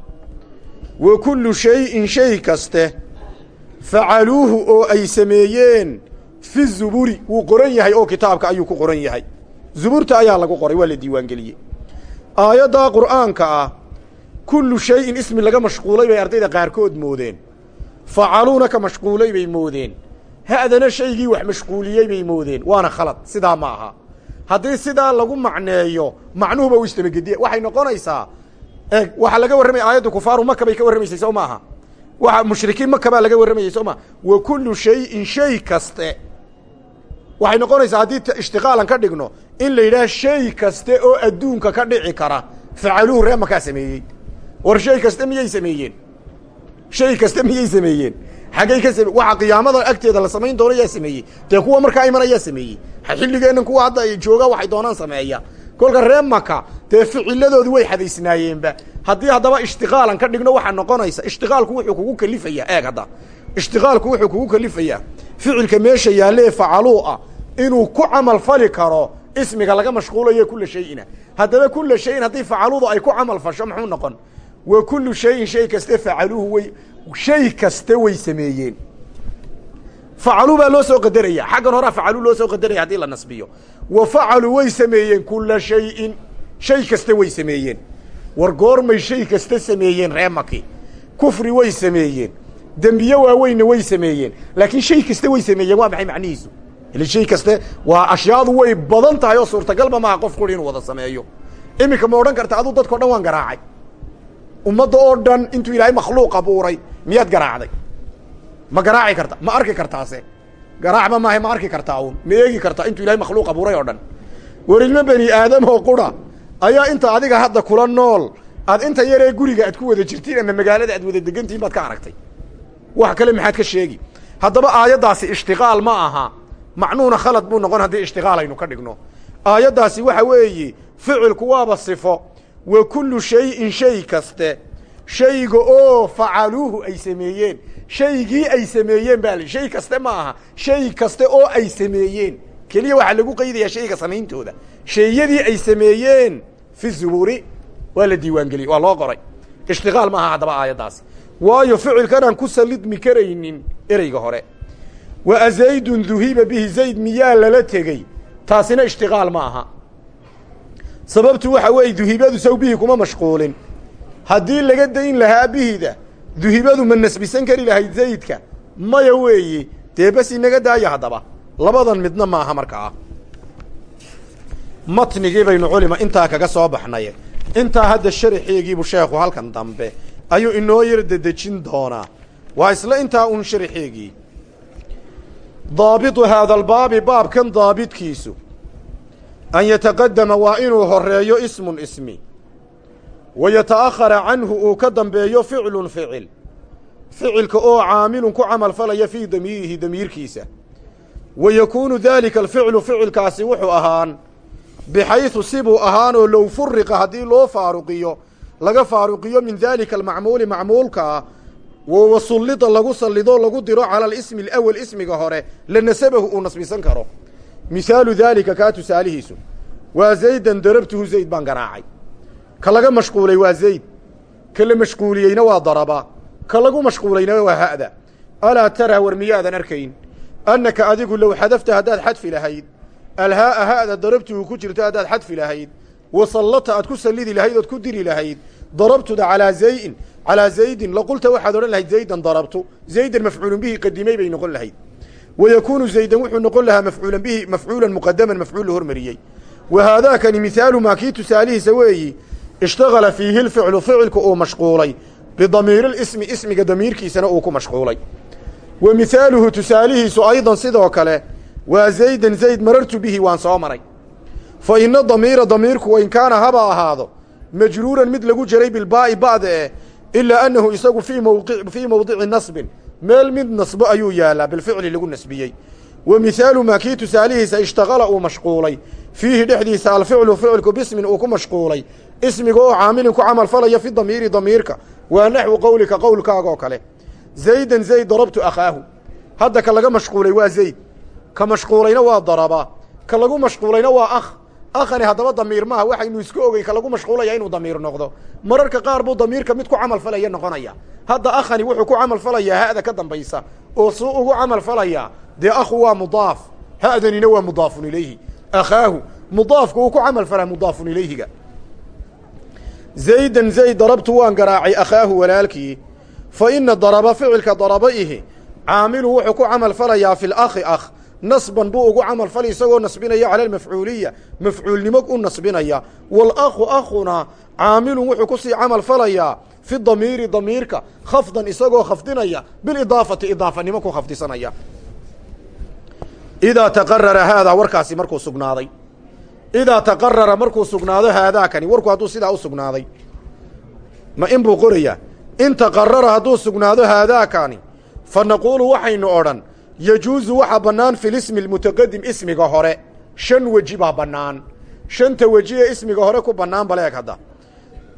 wa kullu shayin shay kaste. Facaluuhu oo ay sameeyeen fi zuburi wuu qoran yahay oo kitaabka ayuu ku qoran yahay. Zuburta ayaa lagu qoray waa la diiwaangeliyey. Aayaddaa qur'aanka ah kullu shayin ismi laga mashquulay bay ardayda qaarkood moodeen. Facaluuna ka mashquulay bay moodeen. Ha'dana shaygii wax mashquuliyey bay moodeen. Waana khalad sidaa ma aha. Haddii sidaa lagu macneeyo macnuhuba u istabagediya waxay noqonaysaa eeg waxaa laga warramaya aayaddu kufaaru maka bay ka warramaysay soo maaha. Waxa mushrikiin maka baa laga warramayay soo maa wa kullu shayin shay kaste. Waxay noqonaysaa haddii ishtiqaalan ka dhigno in la yidhaha shay kaste oo adduunka ka dhici kara facaluhu ree makaa sameeyey. War shay kaste miyay sameeyeen? Shay kaste miyay sameeyeen? Xaggay ka same waxa qiyaamada agteeda la samayn doono yaa sameeyey. Dee kuwa markaa iman ayaa sameeyey. Xilligeennan kuwa hadda jooga waxay doonaan sameeya kolka ree maka dee ficiladoodii way xadaysnaayeenba. Haddii haddaba ishtiqaalan ka dhigno waxaa noqonaysa ishtiqaalku wuxuu kugu kelifayaa eeg hadda. Ishtiqaalku wuxuu kugu kelifayaa ficilka meesha yaalle facaluu ah inuu ku camal fali karo ismiga laga mashquulayo kula shayina. Haddaba kula shayin haddii facaludu ay ku camal fasho muxuu noqon? Wa kullu shayin shay kaste facaluuhu way shay kaste way sameeyeen. Facaluu baa loo soo qadaraya xaggan horaa facaluu loo soo qadaraya haddii la nasbiyo wa facaluu way sameeyeen kula shayin. Shay kaste way sameeyeen. War goormay shay kaste sameeyeen ree maki kufri way sameeyeen. Dembiye waaweynna way sameeyeen. Laakiin shay kaste way sameeyeen waa maxay macnihiisu? Ile shay kaste waa ashyaadu way badan tahay oo suurtagalba maaha qof quri inuu wada sameeyo. Iminka ma odhan karta aduu dadkao dhan waan garaacay. Ummadda oo dhan intuu ilaahay makhluuq abuuray miyaad garaacday? Ma garaaci karta ma arki kartaase garaacba maaha ma arki kartaa uun. Ma eegi kartaa intuu ilahay makhluuq abuuray oo dhan. War ilmo bani aadam oo qura ayaa inta adiga hadda kula nool aad inta yaree guriga aad ku wada jirtiin ama magaalada aad wada degantihin baad ka aragtay. Wax kale maxaad ka sheegi. Haddaba aayaddaasi ishtiqaal ma aha. Macnuuna khalad buu noqon haddii ishtiqaal aynu ka dhigno. Aayaddaasi waxa weeye ficilku waaba sifo. Wa kullu shayin shay kaste. Shayga oo facaluuhu ay sameeyeen shaygii ay sameeyeen baa shay kaste ma aha shay kaste oo ay sameeyeen. Keliya waxaa lagu qaydayaa shayga samayntooda shayadii ay sameeyeen fi zuburi waa la diiwaangeliyey waa loo qoray. Ishtiqaal ma aha haddaba aayaddaasi waayo ficilkanaan ku sallidmi karaynin ereyga hore. Wa azaydun duhiba bihi zayd miyaa lala tegey? Taasina ishtiqaal ma aha. Sababtu waxa weeye duhibadu saw bihi kuma mashquulin. Haddii laga dayn lahaa bihida duhibadu ma nasbisan kari lahayd zaydka. Maya weeye dee bas inaga daaya haddaba. Labadan midna maaha markaa matnigii baynu culima intaa kaga soo baxnay intaa hadda sharaxeegiibu sheekhu halkan dambe ayuu inoo yar dedejin doonaa. Waa isla intaa un sharaxeegii daabitu haada albaabi baabkan daabidkiisu an yataqadama waa inuu horeeyo ismun ismi wa yata'akhara canhu uu ka dambeeyo ficlun ficil ficilka oo caamilun ku camal falaya fii damiirihi damiirkiisa wa yakuunu daalika alficlu ficilkaasi wuxuu ahaan bixaysu sibuu ahaanoo low furiqa haddii loo faaruqiyo laga faaruqiyo min daalika almacmuuli macmuulka ah wa sullida lagu sallido lagu diro cala alismi alawel ismiga hore la nasabahu uu nasbisan karo mihaalu daalika kaa tusaalihiisu waa zaydan darabtuhu zayd baan garaacay ka laga mashquulay waa zayd. Ka la mashquuliyeyna waa daraba. Ka lagu mashquulayna waa ha'da. Alaa taraa war miyaadan arkayn? Annaka adigu low xadafta haddaad xadfi lahayd alhaa'a ha'da darabtuhu ku jirto haddaad xadfi lahayd wa sallata aad ku sallidi lahayd ood ku diri lahayd darabtuda calaa zayin calaa zaydin laqulta waxaad odhan lahayd zaydan darabtu. Zaydan mafcuulun bihi qadimay bay noqon lahayd. Wa yakuunu zaydan wuxuu noqon lahaa mafcuulan bihi mafcuulan muqadaman mafcuul la hormariyey. Wa haadaakani mihaalu maa kii tusaalihiisa weeyi ishtagala fiihi lficlu ficilku uu mashquulay bidamiirilismi ismiga damiirkiisana uu ku mashquulay wa mihaaluhu tusaalihiisu aydan sidoo kale waa zaydan zayd marartu bihi waan soo maray fa ina damiira damiirku wain kaana haba ahaado majruuran mid lagu jaray bilbaa'i ba'da eh ilaa annahu isagu fii mawdici nasbin meel mid nasbo ayuu yaalaa bilficli lagu nasbiyey wa mihaalu maa kii tusaalihiisa ishtaqala uu mashquulay fiihi dhexdiisa alficlu ficilku bismin uu ku mashquulay ismiga oo caamilin ku camal falaya fi damiiri damiirka. Waa naxwu qowlika qowlkaaga oo kale. Zaydan zayd darabtu akhaahu. Hadda ka laga mashquulay waa zayd. Ka mashquulayna waa daraba. Ka lagu mashquulayna waa akh. Akhani haddaba damiir maaha waxaynu isku ogey ka lagu mashquulaya inuu damiir noqdo. Mararka qaar buu damiirka mid ku camal falaya noqonaya. Hadda akhani wuxuu ku camal falayaa ha'da ka dambaysa. Oo suu ugu camal falayaa dee akhu waa mudaaf. Ha'danina waa mudaafun ilayhi. Akhaahu mudaafku uu ku camal falaa mudaafun ilayhiga zaydan zayd darabtu waan garaacay akhaahu walaalkii fa ina daraba ficilka daraba ihi caamilu wuxuu ku camal falayaa fi lakhi akh nasban buu ugu camal fali isagoo nasbinaya cala almafcuuliya mafcuulnimo u nasbinaya walakhu akhuna caamilun wuxuu ku sii camal falayaa fi damiiri damiirka khafdan isagoo khafdinaya bilidaafati idaafanimo ku khafdisanaya idaa taqarara haadaa warkaasi markuu sugnaaday idaa taqarara markuu sugnaado haadaakani warku hadduu sidaa u sugnaaday ma in buu qorayaa in taqarara hadduu sugnaado haadaakani fa naquulu waxaynu odhan yejuusu waxa bannaan fi lismi almutaqadim ismiga hore shan weji baa bannaan shanta weji ee ismiga hore ku bannaan baleeg hadda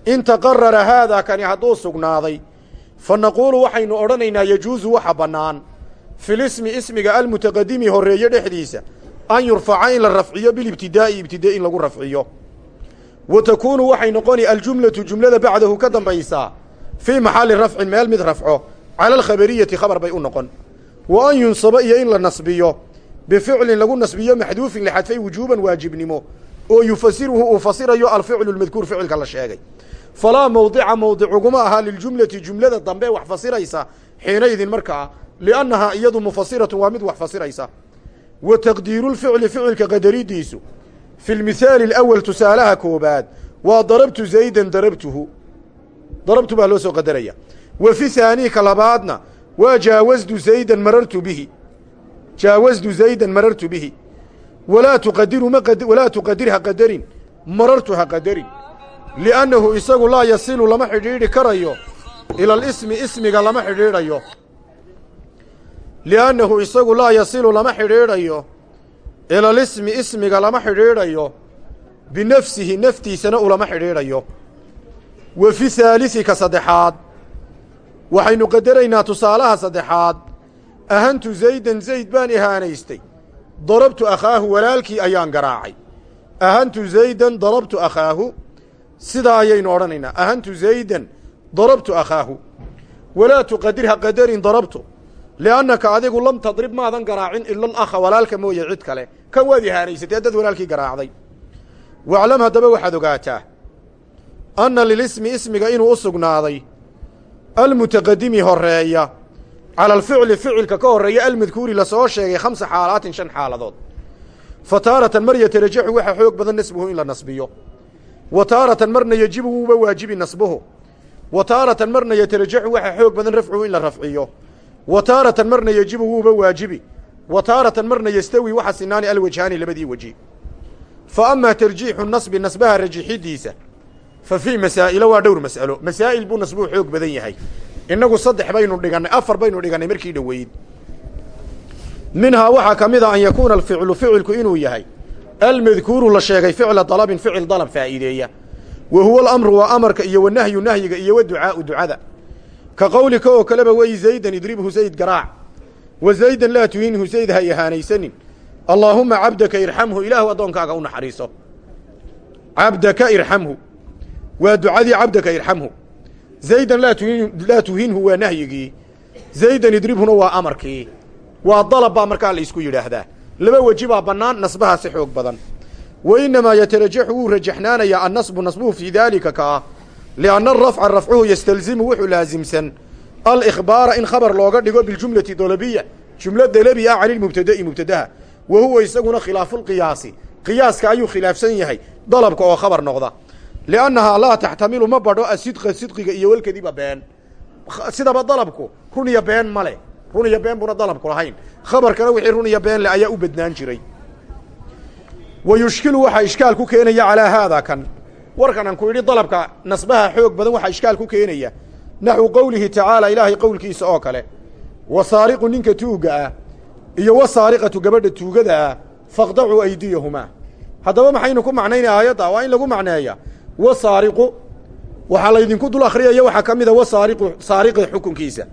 in taqarara haadaakani hadduu sugnaaday fa naquulu waxaynu odhanaynaa yejuusu waxa bannaan filismi ismiga almutaqadimi horreeye dhexdiisa an yurfaca in la rafciyo bilibtidaa'i ibtida in lagu rafciyo. Wa takuunu waxay noqoni aljumlatu jumlada bacdahu ka dambaysaa fii maxalli rafcin meel mid rafco cala alkhabariyati khabar bay u noqon. Wa an yunsaba iyo in la nasbiyo bificlin lagu nasbiyo maxduufin laxadfay wujuuban waajibnimo oo yufasiruhu uu fasirayo alficlu lmadkuur ficilka la sheegay. Falaa mawdica mawdicuguma ahaa liljumlati jumlada dambe wax fasiraysa xiinaydin markaa liannahaa iyadu mufasiratun waa mid wax fasiraysa wa taqdiirulficli ficilka qadaridiisu. Fi lmithaali alawal tusaalaha koobaad waa darabtu zaydan darabtuhu. Darabtu baa loo soo qadaraya. Wa fi haanii ka labaadna waa jaawasdu zaydan marartu bihi. Jaawasdu zaydan marartu bihi. Walaa tuqadiru ma walaa tuqadir ha qadarin marartu ha qadarin. Liannahu isagu laa yasilu lama xidhiidhi karayo. Ila alismi ismiga lama xidhiidhayo liannahu isagu laa yasilu lama xidhiidhayo ila alismi ismiga lama xidhiidhayo binafsihi naftiisana ulama xidhiidhayo wa fi haalisi ka saddexaad waxaynu qadaraynaa tusaalaha saddexaad ahantu zaydan zayd baan ihaanaystay darabtu akhaahu walaalkii ayaan garaacay ahantu zaydan darabtu akhaahu sidaa ayaynu odhanaynaa ahantu zaydan darabtu akhaahu walaa tuqadir ha qadarin darabtu liannaka adigu lam tadrib maadan garaacin ila alakha walaalka mooye cid kale kan waad ihaanaysatay haddaad walaalkii garaacday waclam haddaba waxaad ogaataa anna lilismi ismiga inuu u sugnaaday almutaqadimi horreeya cala alficli ficilka ka horreeya almadkuuri la soo sheegay khamsa xaalaatin shan xaaladood fa taaratan mar yatarajaxu waxa xoog badan nasbuhu in la nasbiyo wa taaratan marna yejibu wuuba waajibi nasbuhu wa taaratan marna yatarajaxu waxa xoog badan rafcuhu in la rafciyo wa taaratan marna yejibu wuuba waajibi wa taaratan marna yastawi waxa sinaani alwajhaani labadii weji fa amaa tarjiixu nasbi nasbaha rajixidiisa fa fii masaa'ilo waa dhowr mas'alo. Masaa'il buu nasbuhu xoog badan yahay. Innagu saddex baynu dhigannay afar baynu dhigannay markii dhoweyd. Minhaa waxaa ka mid a an yakuuna alficlu ficilku inuu yahay. Almadkuuru la sheegay ficla dalabin ficil dalab faa'iideeya. Wa huwa alamru waa amarka iyo wanahyu nahyiga iyo wa ducaa'u ka qowlika oo kaleba wey zaydan idribhu zayd garaac wa zaydan laa tuhinhu zayd ha ihaanaysanin allaahumma cabdaka irxamhu ilaahu addoonkaaga u naxariiso cabdaka irxamhu waa ducadii cabdaka irxamhu zaydan laa tuhin laa tuhinhu waa nahyigii zaydan idribhuna waa amarkii waa dalab baa markaa la isku yidhaahdaa laba weji baa bannaan nasbaha si xoog badan wa innamaa yatarajaxu wuu rajaxnaanayaa annasbu nasbuhu fii daalika ka ah lianna arafca rafcuhu yastalzimu wuxuu laasimsan alikhbaara in khabar looga dhigo biljumlati dalabiya jumlo dalabi ah cani lmubtada'i mubtadaha wa huwa isaguna khilaafulqiyaasi qiyaaska ayuu khilaafsan yahay dalabka oo khabar noqda liannahaa laa taxtamilu ma badho asidqa sidqiga iyo walkadiba been sidaba dalabku run iyo been ma leh run iyo been buna dalabku lahayn khabarkana wixii run iyo been leh ayaa u badnaan jiray wa yushkilu waxaa ishkaal ku keenaya calaa haadaa kan warkan aan ku idhi dalabka nasbaha xoog badan waxaa ishkaal ku keenaya. Naxwu qowlihi tacaala ilaahay qowlkiisa oo kale. Wa saariqu ninka tuugga ah iyo wa saariqatu gabadha tuugada ah faqdacuu aydiyahumaa haddaba maxaynu ku macnaynay aayadda? Waa in lagu macneeya. Wasaariqu waxaa laydinku dul akhriyaya waxaa ka mida wasaariqu saariqa xukunkiisa.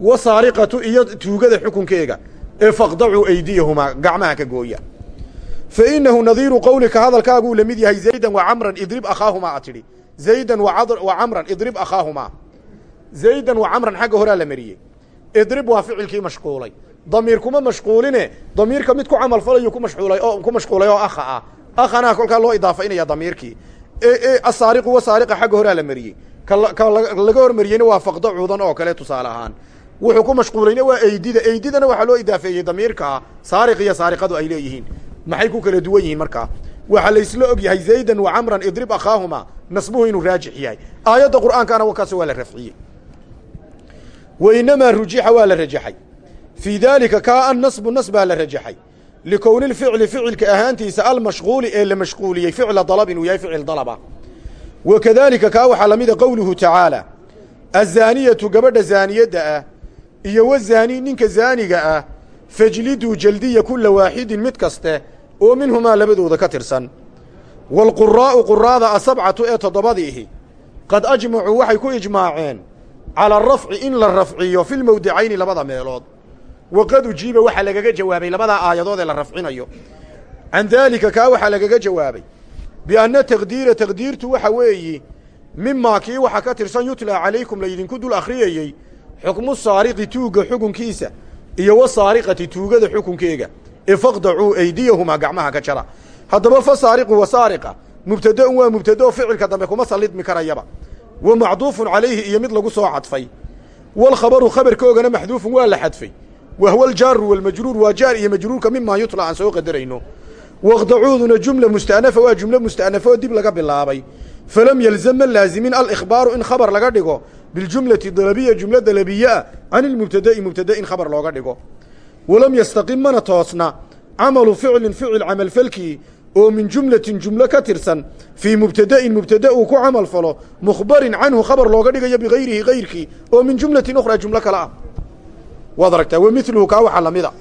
Wasaariqatu iyo tuugada xukunkeega ee faqdacuu aydiyahumaa gacmaha ka gooya fa inahu nadiiru qowlika hadalkaaguu la mid yahay zaydan wa camran idrib akhaahumaa a tidhi zaydan wa camran idrib akhaahumaa zaydan wa camran xagga horaa la mariyey idrib waa ficilkii mashquulay damiir kuma mashquuline damiirka mid ku camal falayu ku mashquulay oo ku mashquulay oo akha ah akhanaa kolkaa loo idaafaynaya damiirkii asaariqu wasaariqa xagga horaa la mariyey ka laga hormariyeyna waa faqdo cuudan oo kale tusaale ahaan wuxuu ku mashquulayna waa eydida eydidana waxaa loo idaafeeyey damiirkaa saariq iyo ay leeyihiin maxay ku kala duwan yihiin markaa? Waxaa laysla og yahay zaydan wa camran idrib akhaahuma nasbuhu inuu raajix yahay. Aayadda qur'aankana wakaas waa la rafciyey. Wa inamaa rujixa waa la rajaxay. Fii daalika kaa an nasbu nas baa la rajaxay. Likowni lficli ficilka ahaantiisa almashquuli ee la mashquuliyey ficla dalabin uu yahay ficil dalaba. Wa kadaalika kaa waxaa la mida qowluhu tacaala azaaniyatu gabadha zaaniyadda ah iyo wazaani ninka zaaniga ah fajliduu jaldiya kula waaxidin mid kaste oo minhumaa labadooda ka tirsan. Waalquraa'u quraada asabcatu ee toddobadiihi. Qad ajmacuu waxay ku ijmaaceen cala arafci in la rafciyo fi lmowdicayni labada meelood. Waqad ujiiba waxaa lagaga jawaabay labadaa aayadood ee la rafcinayo. Can daalika kaa waxaa lagaga jawaabay bianna taqdiira taqdiirtu waxa weeyi mimaa kii waxaa ka tirsan yutlaa calaykum laydinku dul akhriyayey xukmu saariqi tuugga xukunkiisa iyo wasaariqati tuugada xukunkeega ee faqdacuu aydiyahumaa gacmaha ka jara. Haddaba fa saariqu wa saariqa mubtada'un waa mubtado ficilka dambe kuma sallidmi karayaba. Wa macduufun calayhi iyo mid lagu soo cadfay. Walkhabaru khabarkoogana maxduufun waa la xadfay. Wahwa aljaaru walmajruur waa jaar iyo majruurka mimaa yutla aan soo qadarayno waqdacuuduna jumla musta'nafa waa jumlo musta'nafa oo dib laga bilaabay. Falam yalzam ma laazimin alikhbaaru in khabar laga dhigo biljumlati dalabiya jumlo dalabiyeah can ilmubtada'i mubtada in khabar looga dhigo walam yastaqim mana toosna. Camalu ficlin ficil camalfalkii oo min jumlatin jumlo ka tirsan fii mubtada'in mubtada uu ku camal falo mukhbarin canhu khabar looga dhigayo bigayrihi gayrkii oo min jumlatin ukhraa jumlo kale ah. Waad aragtaa wa miluhu kaa waxaa lamida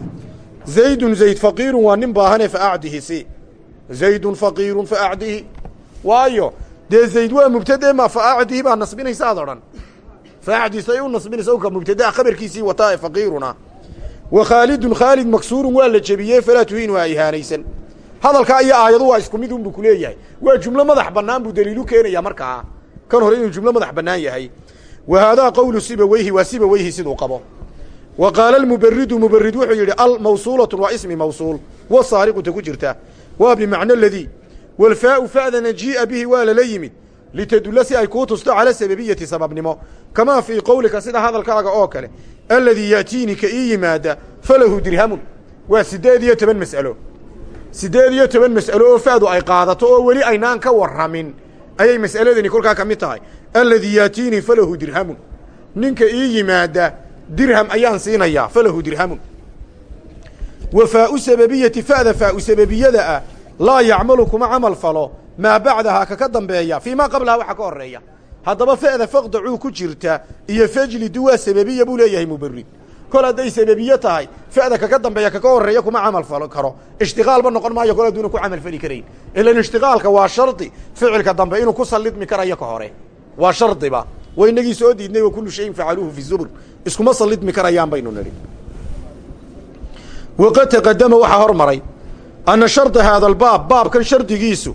zaydun zayd faqiirun waa nin baahane fa acdihi si. Zaydun faqiirun fa acdihi. Waayo dee zayd waa mubtade ma fa acdihi baa nasbinaysa ad odhan. Fa acdisay u nasbinaysa mubtadaa khabarkiisii wataa wa khaalidun khaalid maksuurun waa la jebiyey falaa tuhiinu ha ihaanaysan. Hadalkaa iyo aayadu waa isku mid unbuu ku leeyahay. Waa jumlo madax bannaan buu daliilu keenaya markaa kan hore inuu jumlo madax bannaan yahay. Wa haadaa qowlu sibaweyhi waa sibaweyhi siduu qabo. Wa qaala almuberidu muberid wuxuu yidhi al mawsuulatun waa ismi mawsuul wa saariquta ku jirta. Waa bimacno ladii walfaau fa'dana jii'a bihi waa lala yimid litadulla si ay kuu tusto cala sababiyati sababnimo. Kamaa fii qowlika sida hadalkaaga oo kale aladii yaatiini ka ii yimaada falahu dirhamun. Waa siddeed iyo toban mas'alo. Siddeed iyo toban mas'alo oo fa'du ay qaadato oo weli aynaan ka warramin. Ayay mas'aladani kolkaa ka mid tahay. Aladii yaatiini falahu dirhamun. Ninka ii yimaada dirham ayaan siinayaa falahu dirhamun. Wa faau sababiyati fa'da faau sababiyada ah laa yacmalu kuma camal falo. Maa bacdahaa kaka dambeeya fii maa qablaha waxa ka horreeya haddaba fa'da faqdacuu ku jirta iyo fejlidu waa sababiya buu leeyahay muberid kol hadday sababiye tahay fa'da kaka dambeeya kaka horreeya kuma camal falo karo. Ishtiqaalba noqon maayo kol hadduuna ku camal fali karayn. Ilan ishtiqaalka waa shardi ficilka dambe inuu ku sallidmi karayo ka hore. Waa shardiba wa inagii soo diidnay wa kullu shayin facaluuhu fi zubur. Iskuma sallidmi karayaan baynu nidhi. Waqad taqadama waxaa hormaray anna sharda haada albaab baabkan shardigiisu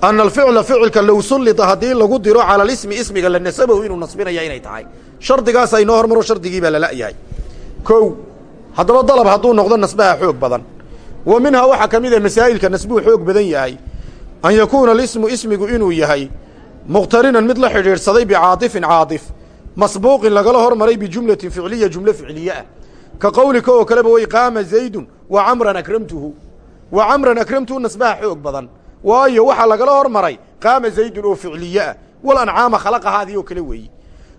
anna alficla ficilka low sullida haddii lagu diro cala alismi ismiga la nasabahu inuu nasbinaya inay tahay shardigaasa inoo hormaro shardigii baa lala'yahay kow haddaba dalab hadduu noqdo nasbaha xoog badan wa minhaa waxaa ka mid a masaa'ilka nasbuhu xoog badan yahay an yakuuna alismu ismigu inuu yahay muqhtarinan mid la xidhiidhsaday bicaadifin caadif masbuuqin lagala hormaray bijumlatin ficliya jumlo ficliye ah ka qowlika oo kaleba way qaama zaydun wa camran akramtuhu wa camran xoog badan waayo waxaa lagala hormaray qaama zaydun oo ficliye ah. Wal ancaama khalaqahaadii oo kale weeyi.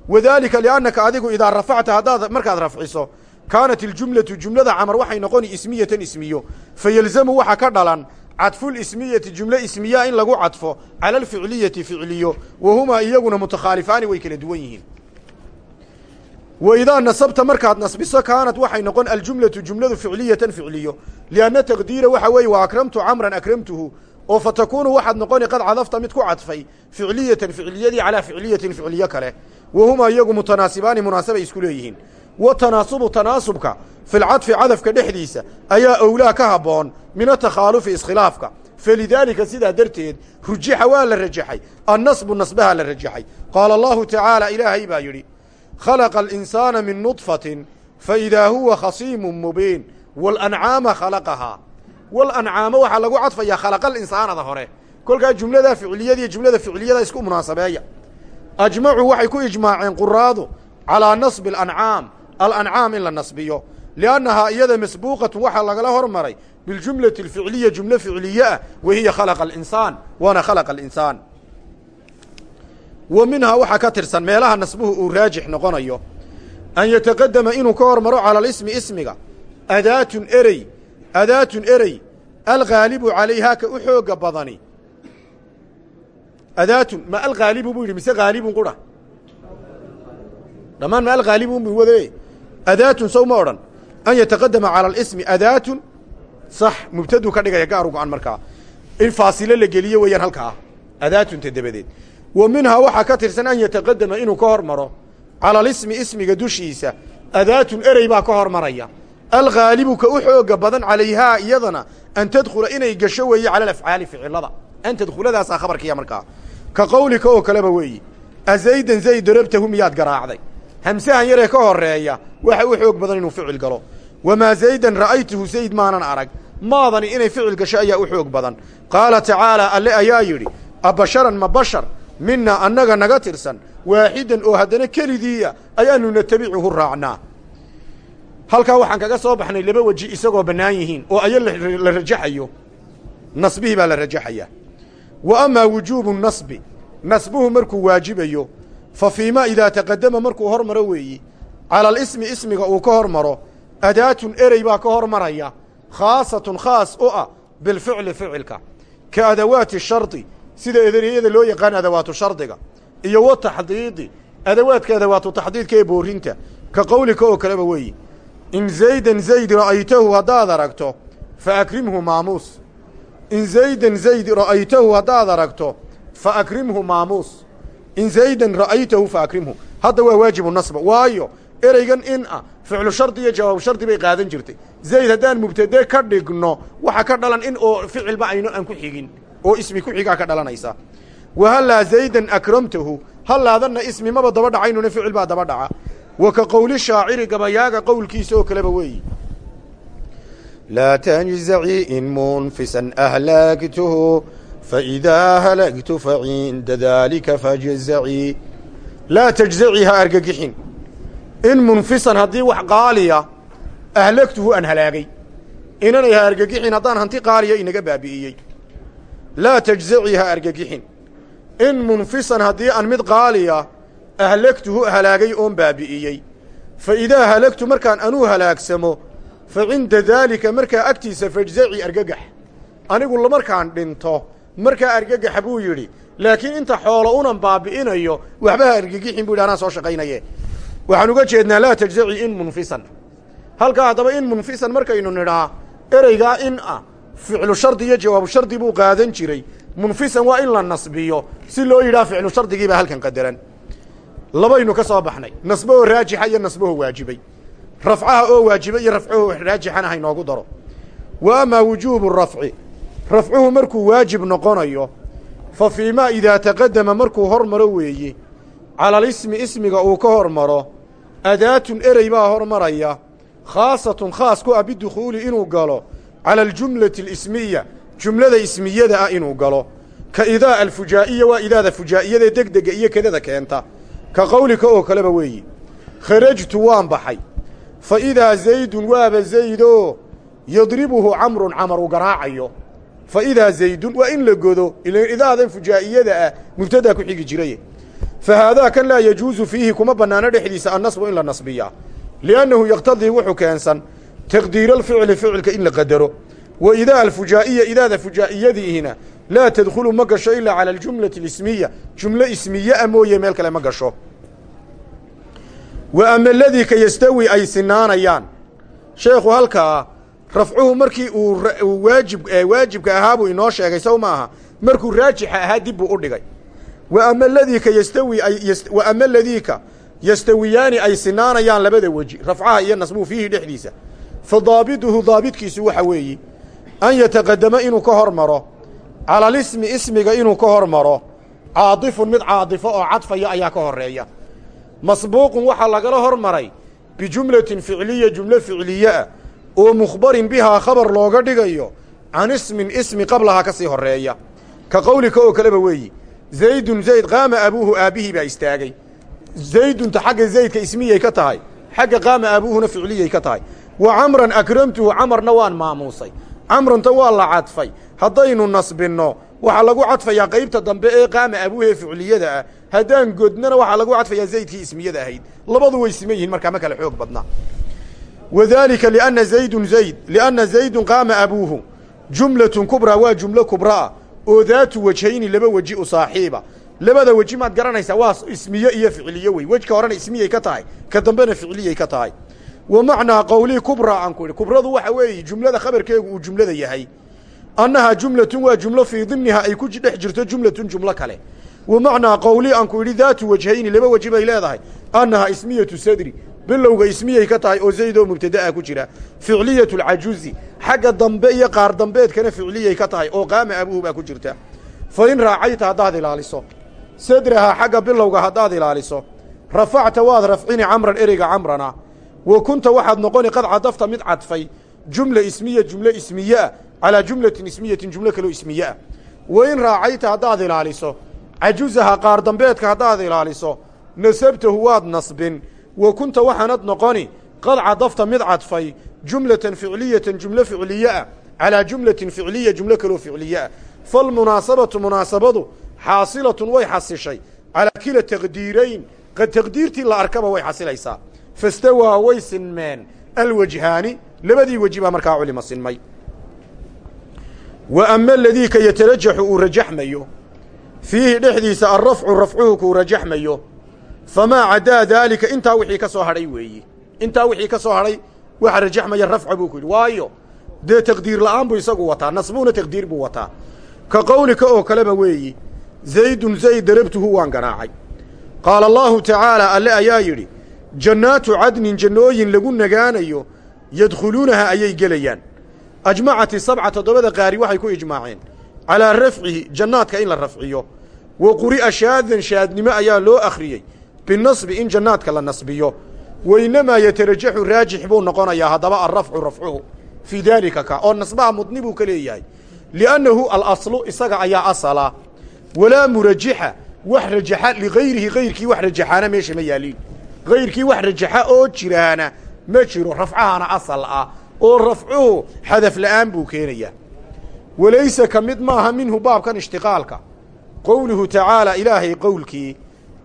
Wadaalika liannaka adigu idaa rafacta haddaad markaad rafciso kaanat iljumlatu jumlada camar waxay noqoni ismiyatan ismiyo. Fa yelzamu waxa ka dhalan cadfulismiyati jumle ismiyaa in lagu cadfo cala alficliyati ficliyo. Wa humaa iyaguna mutakhaalifaani way kala duwan yihiin. Wa idaa nasabta markaad nasbiso kaanat waxay noqon aljumlatu jumladu ficliyatan ficliyo. Lianna taqdiira waxa weeye wa akramtu camran akramtuhu oo fa takuunu waxaad noqoni qad cadafta mid ku cadfay ficliyatan ficliyadii calaa ficliyatin ficliyo kale wa huma iyagu mutanaasibaani munaasabay isku leeyihiin. Wa tanaasubu tanaasubka filcadfi cadafka dhexdiisa ayaa owlaa ka habboon min atakhaalufi iskhilaafka. Falidaalika sidaa darteed rujixa waa la rajaxay annasbu nasbaha la rajaxay. Qaala allahu tacaala ilaahay baa yidhi khalaqa alinsaana min nudfatin faidaa huwa khasiimun mubiin walancaama khalaqahaa walancaamo waxaa lagu cadfayaa khalaqalinsaanada hore. Kolkaa jumladaa ficiliyada iyo jumlada ficiliyada isku munaasabeeya. Ajmacuu waxay ku ijmaaceen quraadu calaa nasbi alancaam alancaam in la nasbiyo. Liannahaa iyada masbuuqatu waxaa lagala hormaray biljumlati alficliya jumlo ficliye ah wa hiya khalaqa alinsaan waana khalaqa alinsaan wa minhaa waxaa ka tirsan meelaha nasbuhu uu raajix noqonayo an yataqadama inuu ka hormaro cala alismi ismiga adaatun erey adaatun erey alghaalibu calayhaa ka u xooga badani. Adaatun ma alghaalibu buu yidhi mise haalibun qura? Dhammaan ma alghaalibun bu wade adaatun sow ma odhan. An yataqadama cala alismi adaatun sax mubtaduu ka dhigaya gaaru go-an markaa. In faasilo la geliyo weeyaan halkaa. Adaatunta dabadeed wa minhaa waxaa ka tirsan an yataqadama inuu ka ismiga dushiisa adaatun baa ka hormaraya alghaalibu ka u xooga badan calayhaa iyadana an tadkhula inay gasho weeye cala alafcaali ficilada. An tadkhuladaasaa khabarkiya markaa ka qowlika oo kaleba weeyi azaydan zayd darabtahu miyaad garaacday. Hamsahan yaree ka horreeya waxa u xoog badan inuu ficil galo. Wamaa zaydan ra'aytuhu zayd maanan arag. Maadani inay ficil gasho ayaa u xoog badan. Qaala tacaalaa alle ayaa yidhi abasharan ma bashar minaa annaga naga tirsan waaxidan oo haddana kelidiiya ayaanu natabicuhu raacnaa halkaa waxaan kaga soo baxnay laba weji isagoo bannaan yihiin oo aya la rajaxayo. Nasbihii baa la rajaxayaa wa amaa wujuubu nasbi. Nasbuhu markuu waajibayo fa fiimaa idaa taqadama markuu hor maro weeyi cala alismi ismiga uu ka hor maro adaatun erey baa ka hor maraya khaasatun khaas u ah bilficli ficilka. Ka adawaati shardi sida edaniyada loo yaqaan adawaatu shardiga iyo wa taxdiidi adawaadka adawaatu taxdiidka ee boorinta ka qowlika oo kaleba weeyi in zaydan zayd ra'aytahu haddaad aragto fa akrimhu maamuus in zaydan zayd ra'aytahu haddaad aragto fa akrimhu maamuus in zaydan ra'aytahu fa akrimhu hadda waa waajibu nasba waayo ereygan in ah ficlu shardi iyo jawaabu shardi bay qaadan jirtay zayd haddaan mubtade ka dhigno waxa ka dhalan in oo ficilba ayno aan ku xigin oo ismi ku xigaa ka dhalanaysa wa hallaa zaydan akramtahu hallaadanna ismi maba daba dhacaynuna ficil baa daba dhaca wa ka qowli shaaciri gabayaaga qowlkiisa oo kaleba weeyi laa tajzacii in munfisan ahlaagtuhu faidaa halagtu facinda daalika fajzacii laa tajzacii ha argagixin. In munfisan haddii wax qaaliya ahlagtuhu aan halaagay. Inanay ha argagixin haddaan hanti qaaliya inaga baabi'iyey. Laa tajzacii ha argagixin. In munfisan haddii aan mid qaaliya ahlagtuhu halaagay oon baabi'iyey. Fa idaa halagtu markaan anuu halaagsamo fa cinda daalika markaa agtiisa fajzacii argagax. Anigu markaan dhinto markaa argagaxa buu yidhi laakiin inta xoolo unan baabi'inayo waxba ha argagixin bu yidhi anaa soo shaqaynaye waxaan uga jeednaa laa tajzacii in munfisan. Halkaa haddaba in munfisan markaynu nidhaa ereygaa in ah ficlu shardi iyo jawaabu shardi buu qaadan jiray. Munfisan waa in la nasbiyo si loo yidhaha ficlu shardigii baa halkan qadaran labaynu ka soo baxnay. Nasbahoo raajixa iyo nasbahoo waajibay. Rafcaha oo waajibay iyo rafcahoo raajixana haynoogu daro. Wa amaa wujuubu rafci. Rafcuhu markuu waajib noqonayo fa fii maa idaa taqadama markuu hor maro weeye calalismi ismiga uu ka hor maro adaatun erey baa hor maraya khaasatun khaas ku ah bidukhuuli inuu galo cala aljumlati alismiya jumlada ismiyada ah inuu galo. Ka idaa alfujaa'iya waa idaada fujaa'iyadae degdega iyo kedada keenta ka qowlika oo kaleba weeyi. Kharajtu waan baxay. Fa idaa zaydun waaba zaydoo yadribuhu camrun camar uu garaacayo. Fa idaa zaydun waa in la godo ilan idaadan fujaa'iyada ah mubtadaa ku xigi jiraye. Fa haadaa kan laa yajuusu fiihi kuma bannaano dhexdiisa annasbu in la nasbiyaa liannahu yaqtadii wuxuu keensan taqdiira alficli ficilka in la qadaro. Wa idaa alfujaa'iya idaada fujaa'iyadiihina laa tadkhulu ma gasho ilaa cala aljumlati alismiya jumlo ismiye a mooye meel kale ma gasho. Wa ama aladii ka yastawi ay sinaanayaan sheekhu halkaa rafcuhu markii uu waajib waajibka ahaa buu inoo sheegay sow maaha. Markuu raajixa ahaa dib buu u dhigay. Wa ama ladiika yastawi wa ama ladiika yastawiyaani ay sinaanayaan labada weji. Rafcaha iyo nasbuhu fiihi dhexdiisa. Fa daabiduhu daabidkiisu waxa weeye an yataqadama inuu ka hor cala lismi ismiga inuu ka hor maro caadifun mid caadifo oo cadfaya ayaa ka horreeya masbuuqun waxaa lagala hor maray bijumlatin ficliya jumlo ficliye ah oo mukhbarin bihaa khabar looga dhigayo can ismin ismi qablaha ka sii horreeya. Ka qowlika oo kaleba weeyi zaydun zayd qaama abuuhu aabbihii baa istaagay. Zaydunta xagga zaydka ismiyay ka tahay xagga qaama abuuhuna ficliyay ka tahay. Wa camran akramtuhu camarna waan maamuusay camranta waa la cadfay. Haddaynu nasbinno waxaa lagu cadfayaa qaybta dambe ee qaama abuuhee ficliyada ah. Haddaan godnana waxaa lagu cadfayaa zaydkii ismiyada ahayd. Labadu way siman yihiin markaa ma kale xoog badna wadaalika lianna zaydun zayd lianna zaydun qaama abuuhu jumlatun kubraa waa jumlo kubraa. Oo daatu wajhayni laba weji u saaxiiba. Labada weji maad garanaysaa waa ismiye iyo ficliye wey. Wejka horena ismiyay ka tahay ka dambena ficliyay ka tahay wa macnaa qowlii kubraa aan ku idhi kubradu waxa weeye jumlada khabarkeegu uu jumlada yahay annahaa jumlatun waa jumlo fii dimniha ay ku dhex jirto jumlatun jumlo kale wa macnaa qowlii aan ku idhi daatu wajhayni laba weji bay leedahay annahaa ismiyatu sadri bilowga ismiyay ka tahay oo zayd oo mubtada'a ku jira ficliyatu alcajuzi xagga dambe iyo qaar dambeedkana ficliyay ka tahay oo qaama abuhu baa ku jirta fa in raacayta haddaad ilaaliso sadrahaa xagga bilowga haddaad ilaaliso rafacta waad rafcini camran ereyga camrana wa kunta waxaad noqoni qad cadafta mid cadfay jumla ismiya jumlo ismiye ah calaa jumlatin ismiyatin jumlo kaloo ismiye ah wa in raacayta haddaad ilaaliso cajuzaha qaar dambeedka haddaad ilaaliso nasabtahu waad nasbin wa kunta waxaanad noqoni qad cadafta mid cadfay jumlatan ficliyatan jumlo ficliye ah calaa jumlatin ficliya jumlo kaloo ficliye ah falmunaasabatu munaasabadu xaasilatun way xasishay calaa kila taqdiirayn qad taqdiirtii la arkaba way xasilaysaa fastawaa way sinmeen alwajhaani labadii weji baa markaa culima sinmay wa ama aladii ka yatarajaxu uu rajaxmayo fiihi dhexdiisa alrafcu rafcuhu kuu rajaxmayo famaa cadaa daalika intaa wixii ka soo hadhay weeye intaa wixii ka soo hadhay waxa rajaxmaya rafca buu ku yidhi waayo dee taqdiir la'aan buu isagu wataa nasbuuna taqdiir buu wataa ka qowlika oo kaleba weeyi zaydun zayd darabtuhu waan garaacay qaala allaahu tacaala alle ayaa yidhi jannaatu cadnin jannooyin lagu nagaanayo yadkhuluunaha ayay gelayaan ajmacat isabca toddobada qaari waxay ku ijmaaceen calaa rafcihi jannaadka in la rafciyo wa quri'a shaadan shaadnimo ayaa loo akhriyey binasbi in jannaadka la nasbiyo wa innamaa yatarajaxu raajix buu noqonayaa haddaba alrafcu rafcuhu fii daalika ka oo nasbaha mudni buu ka leeyahay liannahu alaslu isaga ayaa asala walaa murajixa wax rajaxa ligayrihi gayrkii wax rajaxaana meesha ma yaaliin gayrkii wax rajaxa oo jiraana ma jiro rafcahana asal ah oo rafcuhu xadaf la'aan buu keenayaa walayse ka mid maaha minhu baabkan ishtiqaalka. Qowluhu tacaala ilaahay qowlkii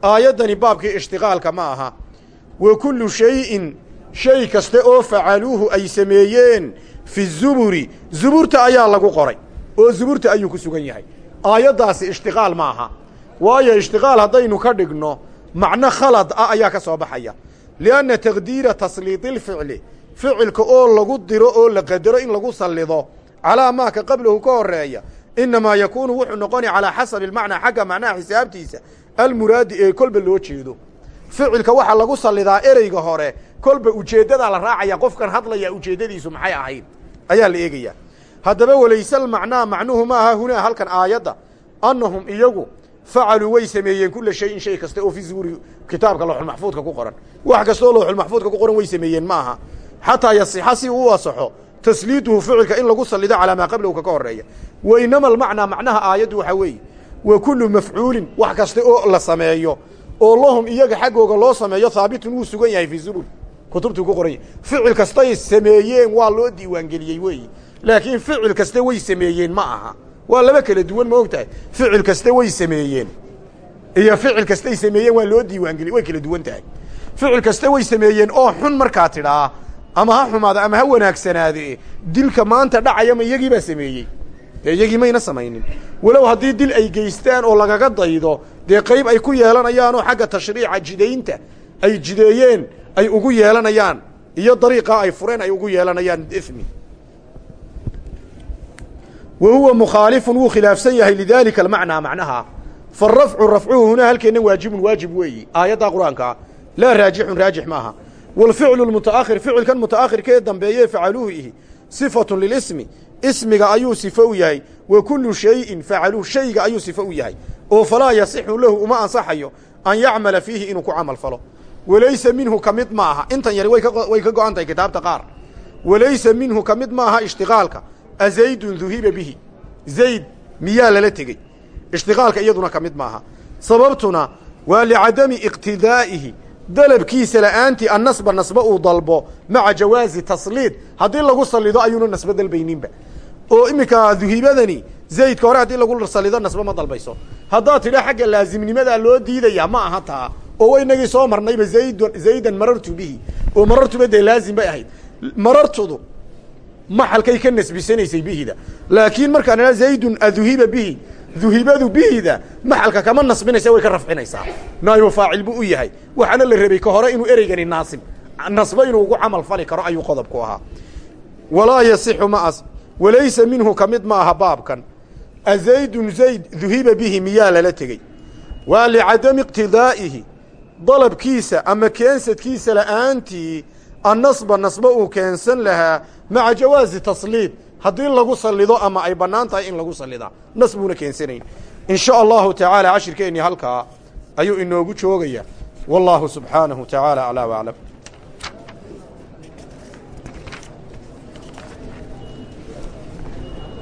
aayaddani baabkii ishtiqaalka ma aha. Wa kullu shayin shay kaste oo facaluuhu ay sameeyeen fi zuburi zuburta ayaa lagu qoray oo zuburta ayuu ku sugan yahay. Aayaddaasi ishtiqaal ma aha. Waayo ishtiqaal haddaynu ka dhigno macno khalad ah ayaa ka soo baxaya. Lianna taqdiira tasliidilficli ficilka oo lagu diro oo la qadaro in lagu sallido calaa maa ka qablahu ka horreeya innamaa yakuunu wuxuu noqoni calaa xasabi almacnaa xagga macnaha xisaabtiisa almuraadi ee kolba loo jeedo. Ficilka waxaa lagu sallidaa ereyga hore kolba ujeeddadaa la raacaya qofkan hadlaya ujeeddadiisu maxay ahayd ayaa la eegayaa. Haddaba walaysal macnaa macnuhu ma aha hunaa halkan aayadda. Annahum iyagu facaluu way sameeyeen kula shayin shay kasta oo fi zuuri kitaabka looxulmaxfuudka ku qoran wax kasta oo looxulmaxfuudka ku qoran way sameeyeen ma aha xataa yasixa si uu u asaxo tasliiduhu ficilka in lagu sallido calaa maa qablahu ka horreeya wa inama almacnaa macnaha aayaddu waxaa weeye wa kullu mafcuulin wax kasta oo la sameeyo oo lahum iyaga xaggooga loo sameeyo haabitun wuu sugan yahay fii zubur kutubtuu ku qoran yahy ficil kastay sameeyeen waa loo diiwaangeliyey weeyi laakiin ficil kaste way sameeyeen ma aha waa laba kala duwan ma og tahay ficil kaste way sameeyeen. Iyo ficil kastay sameeyeen waa loo diiwaangeliyey way kala duwan tahay. Ficil kaste way sameeyeen oo xun markaa tidhaa ama ha xumaada ama ha wanaagsanaade dilka maanta dhacaya ma iyagii baa sameeyey. Dee iyagii mayna samaynin. Walow haddii dil ay geystaan oo lagaga daydo dee qayb ay ku yeelanayaanoo xagga tashriica jidaynta ay jideeyeen ay ugu yeelanayaan iyo dariiqaa ay fureen ay ugu yeelanayaan ismi wa huwa mukhaalifun wuu khilaafsan yahay lidaalika almacnaa macnaha farafcu rafcuhu hunaa halkeenna waajibun waajib weeyi aayaddaa qur'aankaa laa raajixun raajix maaha waalficlu lmuta'akhir ficilkan muta'akhirka ee dambeeye facaluuhu ihi sifatun lilismi ismiga ayuu sifo u yahay wa kullu shayin facaluuh shayga ayuu sifo u yahay oo falaa yasixu lahu uma ansaxayo an yacmala fiihi inuu ku camal falo walaysa minhu ka mid ma aha intan yari way ka go-an kitaabta qaar walaysa minhu ka maaha ishtiqaalka azaydun duhiba bihi. Zayd miyaa lala tegey. Ishtiqaalka iyaduna ka mid maaha. Sababtuna waa licadami iqtidaa'ihi. Dalabkiisa la'aantii annasba nasbe uu dalbo maca jawaazi tasliid. Haddii lagu salido ayuuna nasbe dalbayninba. Oo iminka duhibadani zaydka hore haddii lagu salido nasbe ma dalbayso. Haddaad tidha xagga laasimnimadaa loo diidaya ma aha taa. Oo waynagii soo marnayba zaydun zaydan marartu bihi. Oo marartuba dee laazim bay ahayd. Marartudu maxalkay ka nasbisanaysay bihida laakiin markaan idhaa zaydun aduhiba bihi duhibadu bihida maxalka kama nasbinaysa way ka rafcinaysaa. Naayo faacil buu u yahay. Waxaana la rabay ka hore inuu ereygani naasib nasbo inuu ugu camal fali karo ayuu qodobku ahaa. Walaa yasixu ma as walaysa minhu ka mid ma aha baabkan. Azaydun zayd duhiba bihi miyaa lala tegey. Waa licadami iqtidaa'ihi dalabkiisa ama keensadkiisa la'aantii annasba nasba uu keensan lahaa maca jawaazi tasliid haddii lagu salido ama ay bannaan tahay in lagu salidaa nas buuna keensanayn in sha allahu tacaala cashirkeennii halkaa ayuu inoogu joogaya wallaahu subxaanahu tacaala aclaa waclam